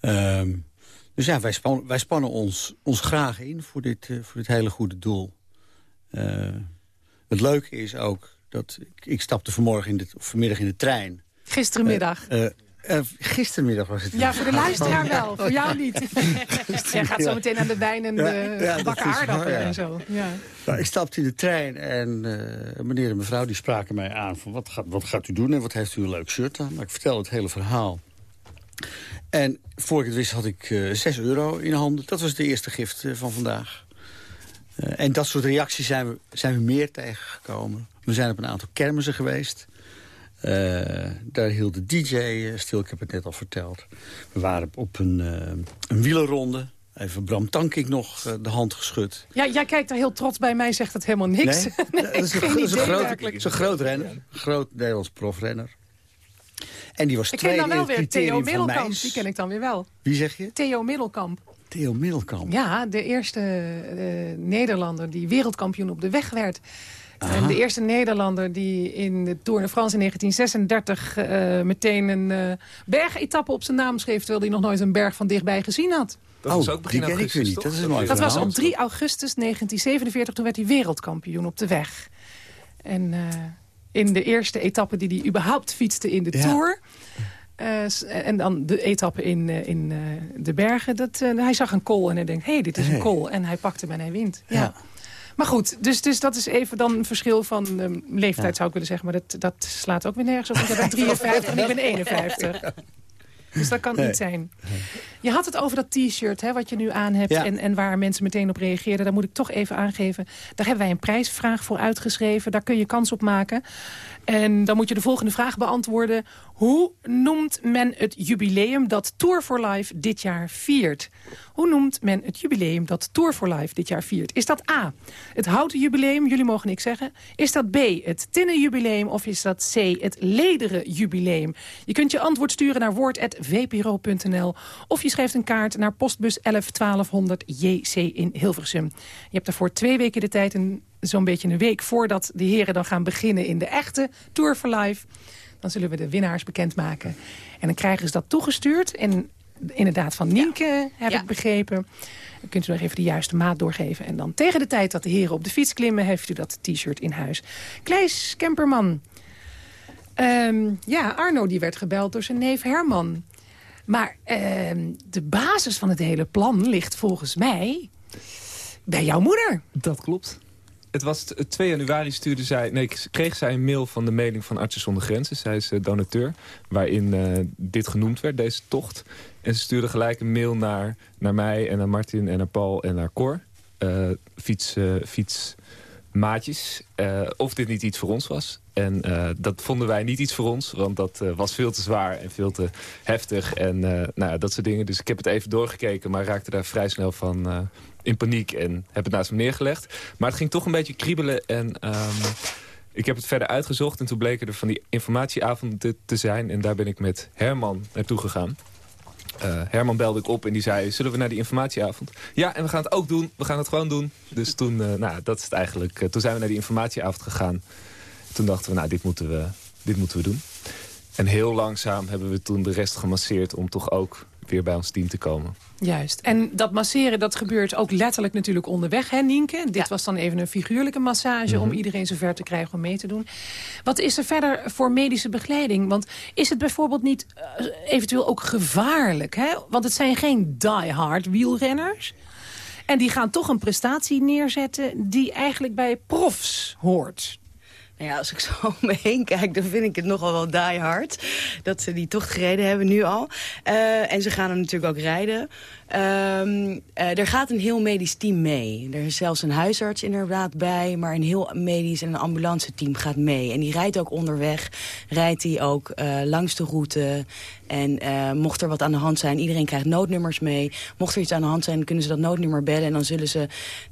Um, dus ja, wij, span, wij spannen ons, ons graag in voor dit, voor dit hele goede doel. Het leuke is ook dat ik, ik stapte vanmorgen in de, of vanmiddag in de trein. Gistermiddag. Uh, uh, gistermiddag was het. Ja, voor de luisteraar wel. Voor jou niet. Jij gaat zo meteen aan de wijn en de ja, gebakken ja, aardappelen en zo. Ja. Nou, ik stapte in de trein en uh, meneer en mevrouw die spraken mij aan... van wat gaat, wat gaat u doen en wat heeft u een leuk shirt aan. Maar ik vertelde het hele verhaal. En voor ik het wist had ik uh, 6 euro in handen. Dat was de eerste gift van vandaag. En dat soort reacties zijn we, zijn we meer tegengekomen. We zijn op een aantal kermissen geweest... Uh, daar hield de DJ stil, ik heb het net al verteld. We waren op een, uh, een wielerronde. Even Bram Tankink nog uh, de hand geschud. Ja, jij kijkt er heel trots bij mij, zegt het helemaal niks. Nee, nee dat is een, dat is een, groot, is een groot renner. Groot Nederlands profrenner. En die was ik tweede ken dan wel weer Theo Middelkamp, die ken ik dan weer wel. Wie zeg je? Theo Middelkamp. Theo Middelkamp. Ja, de eerste Nederlander die wereldkampioen op de weg werd. Aha. En de eerste Nederlander die in de Tour de France in 1936 uh, meteen een uh, bergetappe op zijn naam schreef... terwijl hij nog nooit een berg van dichtbij gezien had. Dat oh, was ook begin die ken augustus, ik niet. toch? Dat, is een mooi dat was op 3 augustus 1947, toen werd hij wereldkampioen op de weg. En uh, in de eerste etappe die hij überhaupt fietste in de Ja. Tour... Uh, en dan de etappe in, uh, in uh, de bergen. Dat, hij zag een kool en hij denkt, hé, hey, dit is Hey. een kool. En hij pakt hem en hij wint. Ja. Ja. Maar goed, dus, dus dat is even dan een verschil van ehm, leeftijd Ja. zou ik willen zeggen. Maar dat, dat slaat ook weer nergens op. Want jij bent 53 en ik ben 51. Dus dat kan Nee. niet zijn. Je had het over dat t-shirt hè, wat je nu aan hebt... Ja. En, en waar mensen meteen op reageerden. Daar moet ik toch even aangeven. Daar hebben wij een prijsvraag voor uitgeschreven. Daar kun je kans op maken. En dan moet je de volgende vraag beantwoorden. Hoe noemt men het jubileum dat Tour for Life dit jaar viert? Hoe noemt men het jubileum dat Tour for Life dit jaar viert? Is dat A, het houten jubileum? Jullie mogen niks zeggen. Is dat B, het tinnen jubileum? Of is dat C, het lederen jubileum? Je kunt je antwoord sturen naar woord.vpro.nl. Of je schrijft een kaart naar postbus 11 1200 JC in Hilversum. Je hebt daarvoor twee weken de tijd en zo'n beetje een week voordat de heren dan gaan beginnen in de echte Tour for Life. Dan zullen we de winnaars bekendmaken. En dan krijgen ze dat toegestuurd. En inderdaad van Nienke, heb ik begrepen. Dan kunt u nog even de juiste maat doorgeven. En dan tegen de tijd dat de heren op de fiets klimmen... heeft u dat t-shirt in huis. Kleis Kemperman. Ehm, ja, Arno die werd gebeld door zijn neef Herman. Maar ehm, de basis van het hele plan ligt volgens mij... bij jouw moeder. Dat klopt. Het was t- 2 januari stuurde zij, nee, kreeg zij een mail van de mailing van Artsen zonder Grenzen. Zij is eh, donateur, waarin eh, dit genoemd werd, deze tocht. En ze stuurde gelijk een mail naar, naar mij en naar Martin en naar Paul en naar Cor. Eh, fiets, fietsmaatjes. of dit niet iets voor ons was. En eh, dat vonden wij niet iets voor ons, want dat eh, was veel te zwaar en veel te heftig. En eh, nou dat soort dingen. Dus ik heb het even doorgekeken, maar raakte daar vrij snel van in paniek. En heb het naast me neergelegd. Maar het ging toch een beetje kriebelen. En ehm, ik heb het verder uitgezocht. En toen bleken er van die informatieavonden te zijn. En daar ben ik met Herman naartoe gegaan. Herman belde ik op en die zei, zullen we naar die informatieavond? Ja, en we gaan het ook doen. We gaan het gewoon doen. Dus toen, nou, dat is het eigenlijk. Toen zijn we naar die informatieavond gegaan. Toen dachten we, nou, dit moeten we, dit moeten we doen. En heel langzaam hebben we toen de rest gemasseerd... om toch ook weer bij ons team te komen. Juist. En dat masseren, dat gebeurt ook letterlijk natuurlijk onderweg, hè Nienke? Dit was dan even een figuurlijke massage om iedereen zover te krijgen om mee te doen. Wat is er verder voor medische begeleiding? Want is het bijvoorbeeld niet eh, eventueel ook gevaarlijk? Hè? Want het zijn geen die-hard wielrenners. En die gaan toch een prestatie neerzetten die eigenlijk bij profs hoort. Nou ja, als ik zo om me heen kijk, dan vind ik het nogal wel die hard. Dat ze die tocht gereden hebben, nu al. Eh, en ze gaan hem natuurlijk ook rijden. Ehm, eh, er gaat een heel medisch team mee. Er is zelfs een huisarts inderdaad bij. Maar een heel medisch en een ambulance team gaat mee. En die rijdt ook onderweg. Rijdt hij ook eh, langs de route. En eh, mocht er wat aan de hand zijn, iedereen krijgt noodnummers mee. Mocht er iets aan de hand zijn, kunnen ze dat noodnummer bellen. En dan zullen ze,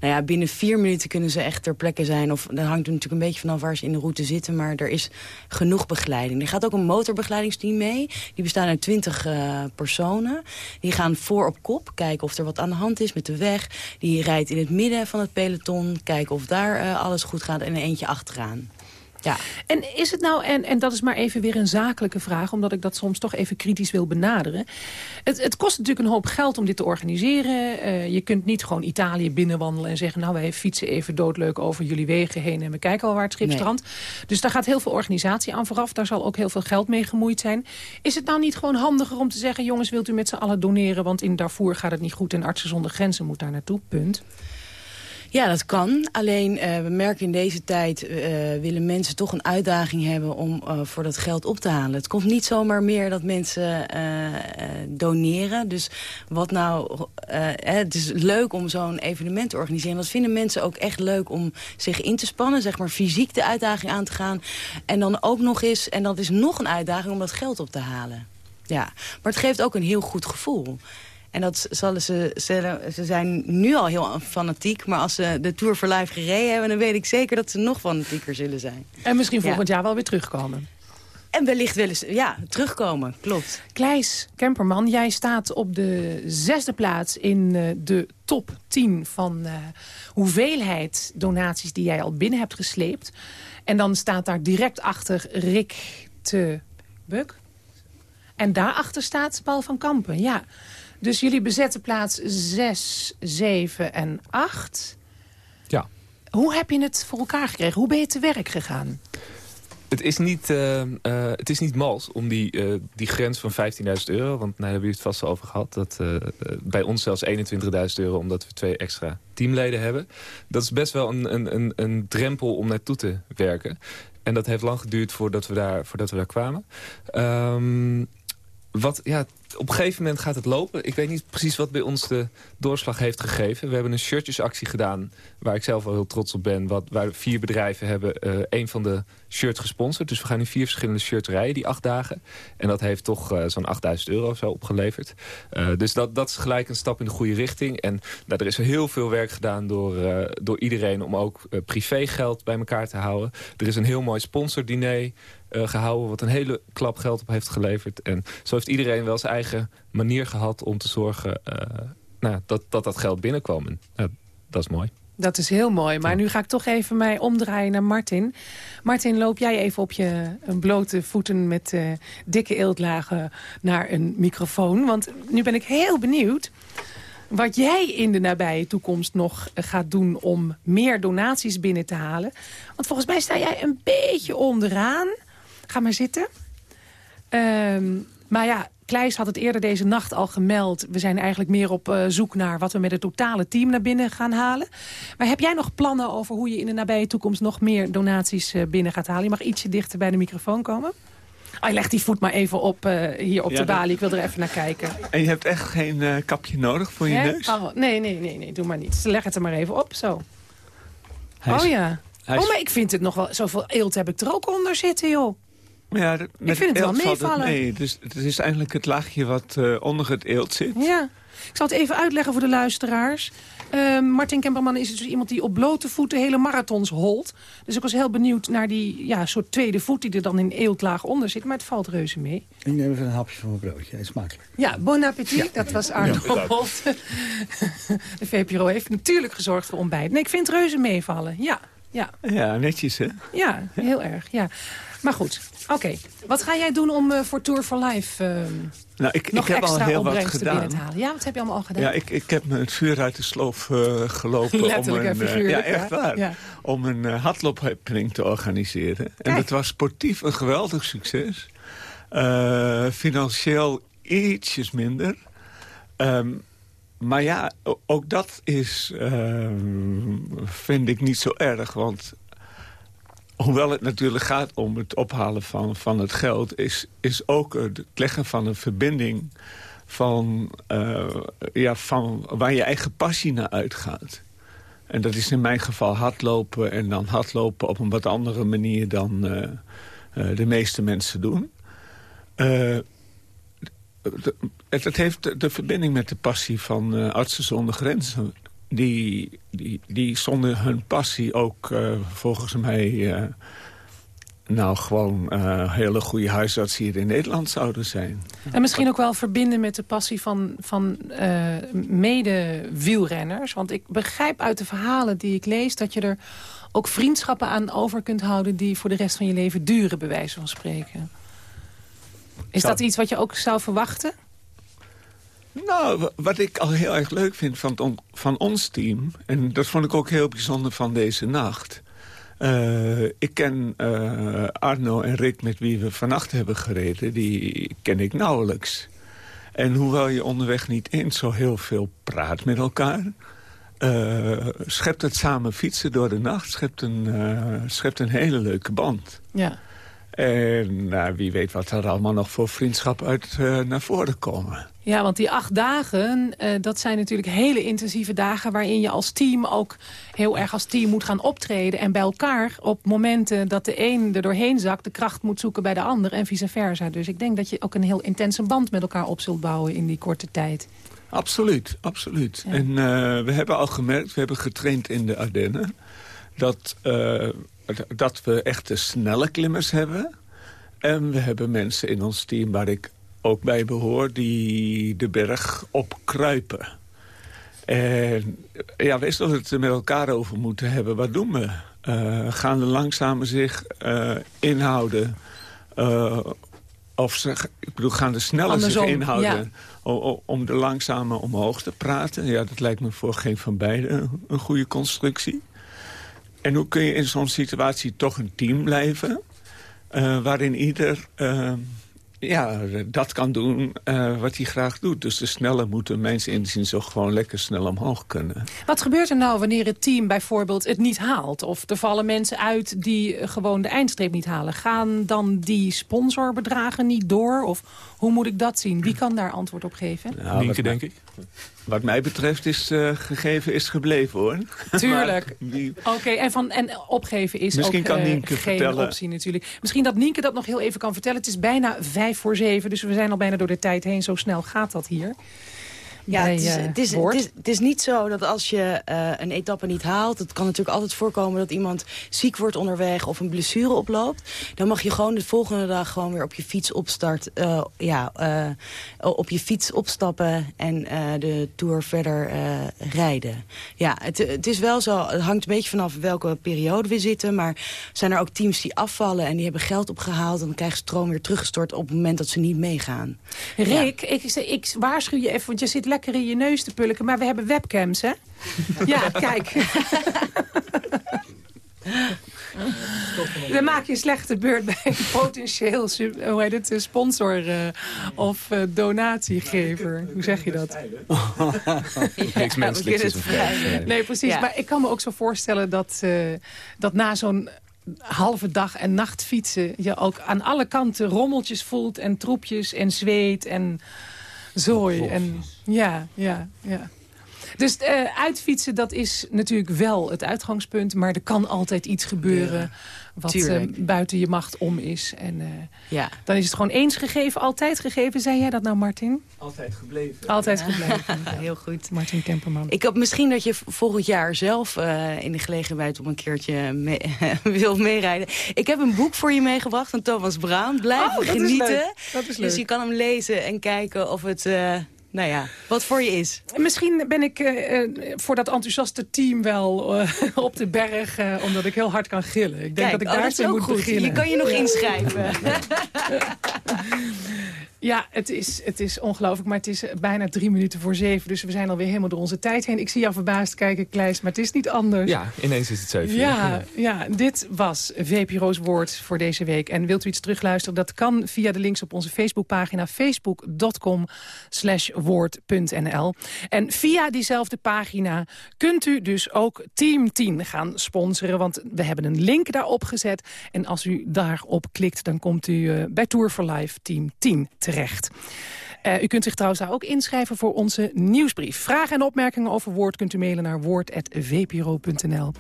nou ja, binnen vier minuten kunnen ze echt ter plekke zijn. Of dat hangt natuurlijk een beetje vanaf waar ze in de route zitten. Maar er is genoeg begeleiding. Er gaat ook een motorbegeleidingsteam mee. Die bestaan uit twintig eh, personen. Die gaan voor op kop, kijken of er wat aan de hand is met de weg. Die rijdt in het midden van het peloton, kijken of daar eh, alles goed gaat. En er eentje achteraan. Ja. En is het nou, en, en dat is maar even weer een zakelijke vraag... omdat ik dat soms toch even kritisch wil benaderen. Het, het kost natuurlijk een hoop geld om dit te organiseren. Eh, je kunt niet gewoon Italië binnenwandelen en zeggen... nou, wij fietsen even doodleuk over jullie wegen heen... en we kijken al waar het schip Nee. strandt. Dus daar gaat heel veel organisatie aan vooraf. Daar zal ook heel veel geld mee gemoeid zijn. Is het nou niet gewoon handiger om te zeggen... jongens, wilt u met z'n allen doneren... want in Darfur gaat het niet goed en Artsen zonder Grenzen moet daar naartoe, punt. Ja, dat kan. Alleen uh, we merken in deze tijd uh, willen mensen toch een uitdaging hebben om uh, voor dat geld op te halen. Het komt niet zomaar meer dat mensen doneren. Dus wat nou, het is leuk om zo'n evenement te organiseren. Dat vinden mensen ook echt leuk om zich in te spannen, zeg maar fysiek de uitdaging aan te gaan. En dan ook nog eens, en dat is nog een uitdaging om dat geld op te halen. Ja, maar het geeft ook een heel goed gevoel. En dat zullen ze, ze zijn nu al heel fanatiek. Maar als ze de Tour for Life gereden hebben... dan weet ik zeker dat ze nog fanatieker zullen zijn. En misschien volgend ja. jaar wel weer terugkomen. En wellicht wel eens, ja, terugkomen, klopt. Kleis Kemperman, jij staat op de zesde plaats in uh, de top 10 van uh, hoeveelheid donaties die jij al binnen hebt gesleept. En dan staat daar direct achter Rick te Buk. En daarachter staat Paul van Kampen, ja. Dus jullie bezetten plaats 6, 7 en 8. Ja. Hoe heb je het voor elkaar gekregen? Hoe ben je te werk gegaan? Het is niet, uh, uh, het is niet mals om die, uh, die grens van 15.000 euro... want nou, daar hebben jullie het vast al over gehad... dat bij ons zelfs 21.000 euro omdat we twee extra teamleden hebben. Dat is best wel een, een, een, een drempel om naartoe te werken. En dat heeft lang geduurd voordat we daar, voordat we daar kwamen. Um, wat, ja, op een gegeven moment gaat het lopen. Ik weet niet precies wat bij ons de doorslag heeft gegeven. We hebben een shirtjesactie gedaan waar ik zelf wel heel trots op ben. Wat, waar vier bedrijven hebben uh, een van de shirts gesponsord. Dus we gaan nu vier verschillende shirts rijden die acht dagen. En dat heeft toch uh, zo'n 8000 euro zo opgeleverd. Uh, dus dat, dat is gelijk een stap in de goede richting. En nou, er is heel veel werk gedaan door, door iedereen om ook privégeld bij elkaar te houden. Er is een heel mooi sponsordiner gehouden... wat een hele klap geld op heeft geleverd. En zo heeft iedereen wel zijn eigen manier gehad... om te zorgen nou, dat, dat dat geld binnenkwam. En, dat is mooi. Dat is heel mooi. Maar nu ga ik toch even mij omdraaien naar Martin. Martin, loop jij even op je blote voeten met uh, dikke eeltlagen naar een microfoon? Want nu ben ik heel benieuwd wat jij in de nabije toekomst nog gaat doen om meer donaties binnen te halen. Want volgens mij sta jij een beetje onderaan. Ga maar zitten. Um, maar ja, Kleis had het eerder deze nacht al gemeld. We zijn eigenlijk meer op uh, zoek naar wat we met het totale team naar binnen gaan halen. Maar heb jij nog plannen over hoe je in de nabije toekomst nog meer donaties uh, binnen gaat halen? Je mag ietsje dichter bij de microfoon komen. Oh, leg die voet maar even op uh, hier op ja, de balie. Ik wil er even naar kijken. En je hebt echt geen kapje nodig voor je Hè? neus? Oh, nee, nee, nee, nee, doe maar niet. Leg het er maar even op, zo. Hij oh is, ja. Oh, maar ik vind het nog wel... Zoveel eelt heb ik er ook onder zitten, joh. Ja, met ik vind het wel meevallen. Het mee. Dus het is eigenlijk het laagje wat uh, onder het eelt zit. Ja. Ik zal het even uitleggen voor de luisteraars. Uh, Martin Kemperman is dus iemand die op blote voeten hele marathons holt. Dus ik was heel benieuwd naar die ja, soort tweede voet die er dan in eeltlaag onder zit. Maar het valt reuze mee. Ik neem even een hapje van mijn broodje. Hij is makkelijk. Ja, bon appétit. Ja. Dat was Arno ja, Holt. De VPRO heeft natuurlijk gezorgd voor ontbijt. Nee, ik vind het reuze meevallen. Ja, ja. ja netjes hè? Ja, heel erg. Ja. Maar goed, oké. Okay. Wat ga jij doen om uh, voor Tour for Life uh, nou, ik, nog ik heb extra al heel wat gedaan. Ja, wat heb je allemaal al gedaan? Ja, ik, ik heb me het vuur uit de sloof uh, gelopen. Letterlijk om een, en figuurlijk. ja, echt waar. Ja. Om een hardloophappening te organiseren. Kijk. En het was sportief een geweldig succes. Financieel ietsjes minder. Um, maar ja, ook dat is, uh, vind ik niet zo erg. Want hoewel het natuurlijk gaat om het ophalen van, van het geld... Is, is ook het leggen van een verbinding van, uh, ja, van waar je eigen passie naar uitgaat. En dat is in mijn geval hardlopen en dan hardlopen op een wat andere manier dan uh, uh, de meeste mensen doen. het heeft de, verbinding met de passie van Artsen zonder Grenzen die, die, die zonder hun passie ook uh, volgens mij... Uh, nou, gewoon uh, hele goede huisartsen hier in Nederland zouden zijn. En misschien ook wel verbinden met de passie van, van mede-wielrenners. Want ik begrijp uit de verhalen die ik lees... dat je er ook vriendschappen aan over kunt houden... die voor de rest van je leven duren, bij wijze van spreken. Is zou... dat iets wat je ook zou verwachten? Nou, wat ik al heel erg leuk vind van, van ons team... en dat vond ik ook heel bijzonder van deze nacht... Uh, ik ken uh, Arno en Rick met wie we vannacht hebben gereden... die ken ik nauwelijks. En hoewel je onderweg niet eens zo heel veel praat met elkaar... Uh, schept het samen fietsen door de nacht... schept een, schept een hele leuke band. Ja. En nou, wie weet wat er allemaal nog voor vriendschap uit uh, naar voren komen. Ja, want die acht dagen, uh, dat zijn natuurlijk hele intensieve dagen... waarin je als team ook heel erg als team moet gaan optreden... en bij elkaar op momenten dat de een er doorheen zakt... de kracht moet zoeken bij de ander en vice versa. Dus ik denk dat je ook een heel intense band met elkaar op zult bouwen in die korte tijd. Absoluut, absoluut. Ja. En uh, we hebben al gemerkt, we hebben getraind in de Ardennen... dat dat we echte snelle klimmers hebben. En we hebben mensen in ons team waar ik ook bij behoor... die de berg opkruipen. En ja, we het er met elkaar over moeten hebben. Wat doen we? Uh, gaan de langzamen zich uh, inhouden? Uh, of ze, ik bedoel, gaan de snelle zich inhouden ja. om, om de langzame omhoog te praten? Ja, dat lijkt me voor geen van beiden een goede constructie. En hoe kun je in zo'n situatie toch een team blijven? eh, waarin ieder eh, ja, dat kan doen eh, wat hij graag doet. Dus de snelle moeten mensen inzien ook gewoon lekker snel omhoog kunnen. Wat gebeurt er nou wanneer het team bijvoorbeeld het niet haalt? Of er vallen mensen uit die gewoon de eindstreep niet halen. Gaan dan die sponsorbedragen niet door? Of hoe moet ik dat zien? Wie kan daar antwoord op geven? Nou, Nienke, denk ik. Wat mij betreft is eh, gegeven is gebleven, hoor. Tuurlijk. Oké, en, van en opgeven is Misschien ook kan eh, Nienke geen vertellen. optie natuurlijk. Misschien dat Nienke dat nog heel even kan vertellen. Het is bijna vijf voor zeven, dus we zijn al bijna door de tijd heen. Zo snel gaat dat hier. Ja, Bij, het, is, eh, het, is, het, is, het is niet zo dat als je eh, een etappe niet haalt... het kan natuurlijk altijd voorkomen dat iemand ziek wordt onderweg... of een blessure oploopt. Dan mag je gewoon de volgende dag gewoon weer op je fiets opstart, eh, ja, op je fiets opstappen en de Tour verder rijden. Ja, het, het is wel zo, het hangt een beetje vanaf welke periode we zitten... maar zijn er ook teams die afvallen en die hebben geld opgehaald... en dan krijgen ze stroom weer teruggestort op het moment dat ze niet meegaan. Rick, ik, ik waarschuw je even, want je zit lekker in je neus te pulken. Maar we hebben webcams, hè? ja, kijk. Dan maak je een slechte beurt bij een potentieel hoe heet het, eh, sponsor eh, of eh, donatiegever. Hoe zeg je dat? Niks menselijks is. Nee, precies. Ja. Maar ik kan me ook zo voorstellen dat, eh, dat na zo'n halve dag en nacht fietsen... je ook aan alle kanten rommeltjes voelt en troepjes en zweet en zooi. En, ja, ja, ja. Dus eh, uitfietsen, dat is natuurlijk wel het uitgangspunt. Maar er kan altijd iets gebeuren wat eh, tuurlijk. buiten je macht om is. En eh, Ja. dan is het gewoon eens gegeven, altijd gegeven. Zei jij dat nou, Martin? Altijd gebleven. Altijd gebleven. Heel goed. Martin Kemperman. Ik hoop misschien dat je volgend jaar zelf eh, in de gelegenheid om een keertje mee, wil meerijden. Ik heb een boek voor je meegebracht van Thomas Braan. Blijf Oh, dat is genieten. leuk. Dat is Dus je kan hem lezen en kijken of het, eh, nou ja, wat voor je is. Misschien ben ik eh, eh, voor dat enthousiaste team wel eh, op de berg, omdat ik heel hard kan gillen. Ik denk Kijk, dat ik oh, daar zo moet goed. beginnen. Je kan je nog inschrijven. Ja, het is, het is ongelooflijk, maar het is eh, bijna drie minuten voor zeven. Dus we zijn alweer helemaal door onze tijd heen. Ik zie jou verbaasd kijken, Kleis, maar het is niet anders. Ja, ineens is het zeven. uur. Ja, ja, dit was VPRO's Woord voor deze week. En wilt u iets terugluisteren? Dat kan via de links op onze Facebookpagina facebook.com woord.nl. En via diezelfde pagina kunt u dus ook Team 10 gaan sponsoren. Want we hebben een link daarop gezet. En als u daarop klikt, dan komt u eh, bij Tour for Life Team 10 terecht. Eh, u kunt zich trouwens daar ook inschrijven voor onze nieuwsbrief. Vragen en opmerkingen over Woord kunt u mailen naar woord.vpro.nl.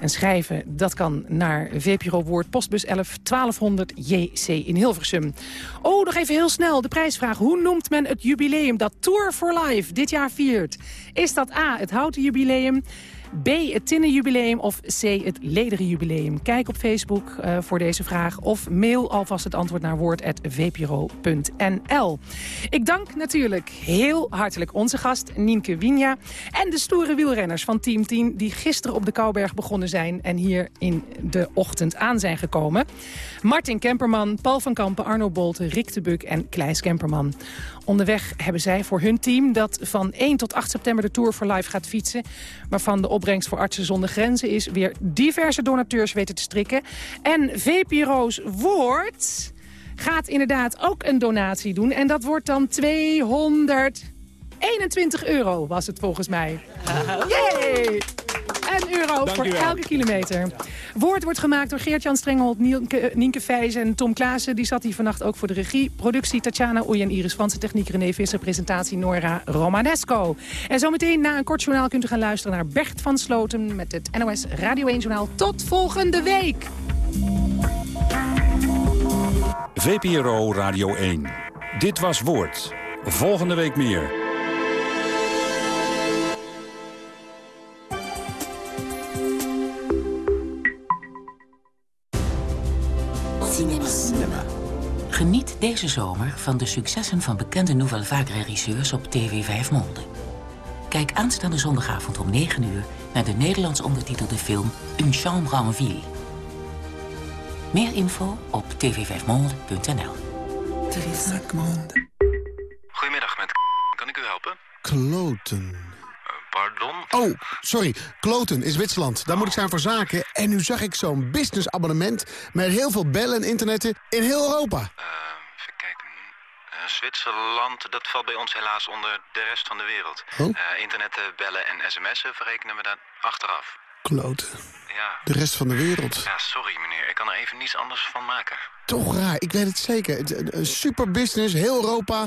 En schrijven, dat kan naar VPRO Woord, postbus 11 1200 JC in Hilversum. Oh, nog even heel snel, de prijsvraag. Hoe noemt men het jubileum dat Tour for Life dit jaar viert? Is dat A, het houten jubileum... B, het tinnen jubileum of C, het lederen jubileum? Kijk op Facebook eh, voor deze vraag of mail alvast het antwoord naar woord.vpro.nl. Ik dank natuurlijk heel hartelijk onze gast Nienke Winja en de stoere wielrenners van Team 10 die gisteren op de Kouberg begonnen zijn en hier in de ochtend aan zijn gekomen. Martin Kemperman, Paul van Kampen, Arno Bolte, Rick de Buk en Kleis Kemperman. Onderweg hebben zij voor hun team dat van 1 tot 8 september de Tour for Life gaat fietsen. Waarvan de opbrengst voor Artsen zonder Grenzen is weer diverse donateurs weten te strikken. En VPRO's Woord gaat inderdaad ook een donatie doen. En dat wordt dan 221 euro was het volgens mij. Yay! Voor u wel. elke kilometer. Woord wordt gemaakt door Geert-Jan Strenghold, Nienke, Nienke Vijs en Tom Klaassen. Die zat hier vannacht ook voor de regie. Productie Tatjana Oei en Iris Franse techniek René Visser. Presentatie Nora Romanesco. En zometeen na een kort journaal kunt u gaan luisteren naar Bert van Sloten... met het NOS Radio 1 Journaal. Tot volgende week! VPRO Radio 1. Dit was Woord. Volgende week meer. Geniet deze zomer van de successen van bekende Nouvelle Vague regisseurs op TV 5 Monde. Kijk aanstaande zondagavond om 9 uur naar de Nederlands ondertitelde film Une chambre en ville. Meer info op tv5monde.nl. Goedemiddag, met kan ik u helpen? Kloten. Pardon? Pardon? Oh, sorry. Kloten is Zwitserland. Daar moet ik zijn voor zaken. En nu zag ik zo'n businessabonnement... met heel veel bellen en internetten in heel Europa. Eh, Zwitserland, dat valt bij ons helaas onder de rest van de wereld. Oh? Eh, internetten, bellen en sms'en verrekenen we daar achteraf. Kloten. Ja. De rest van de wereld. Ja, sorry meneer. Ik kan er even niets anders van maken. Toch raar, ik weet het zeker. Super business, heel Europa.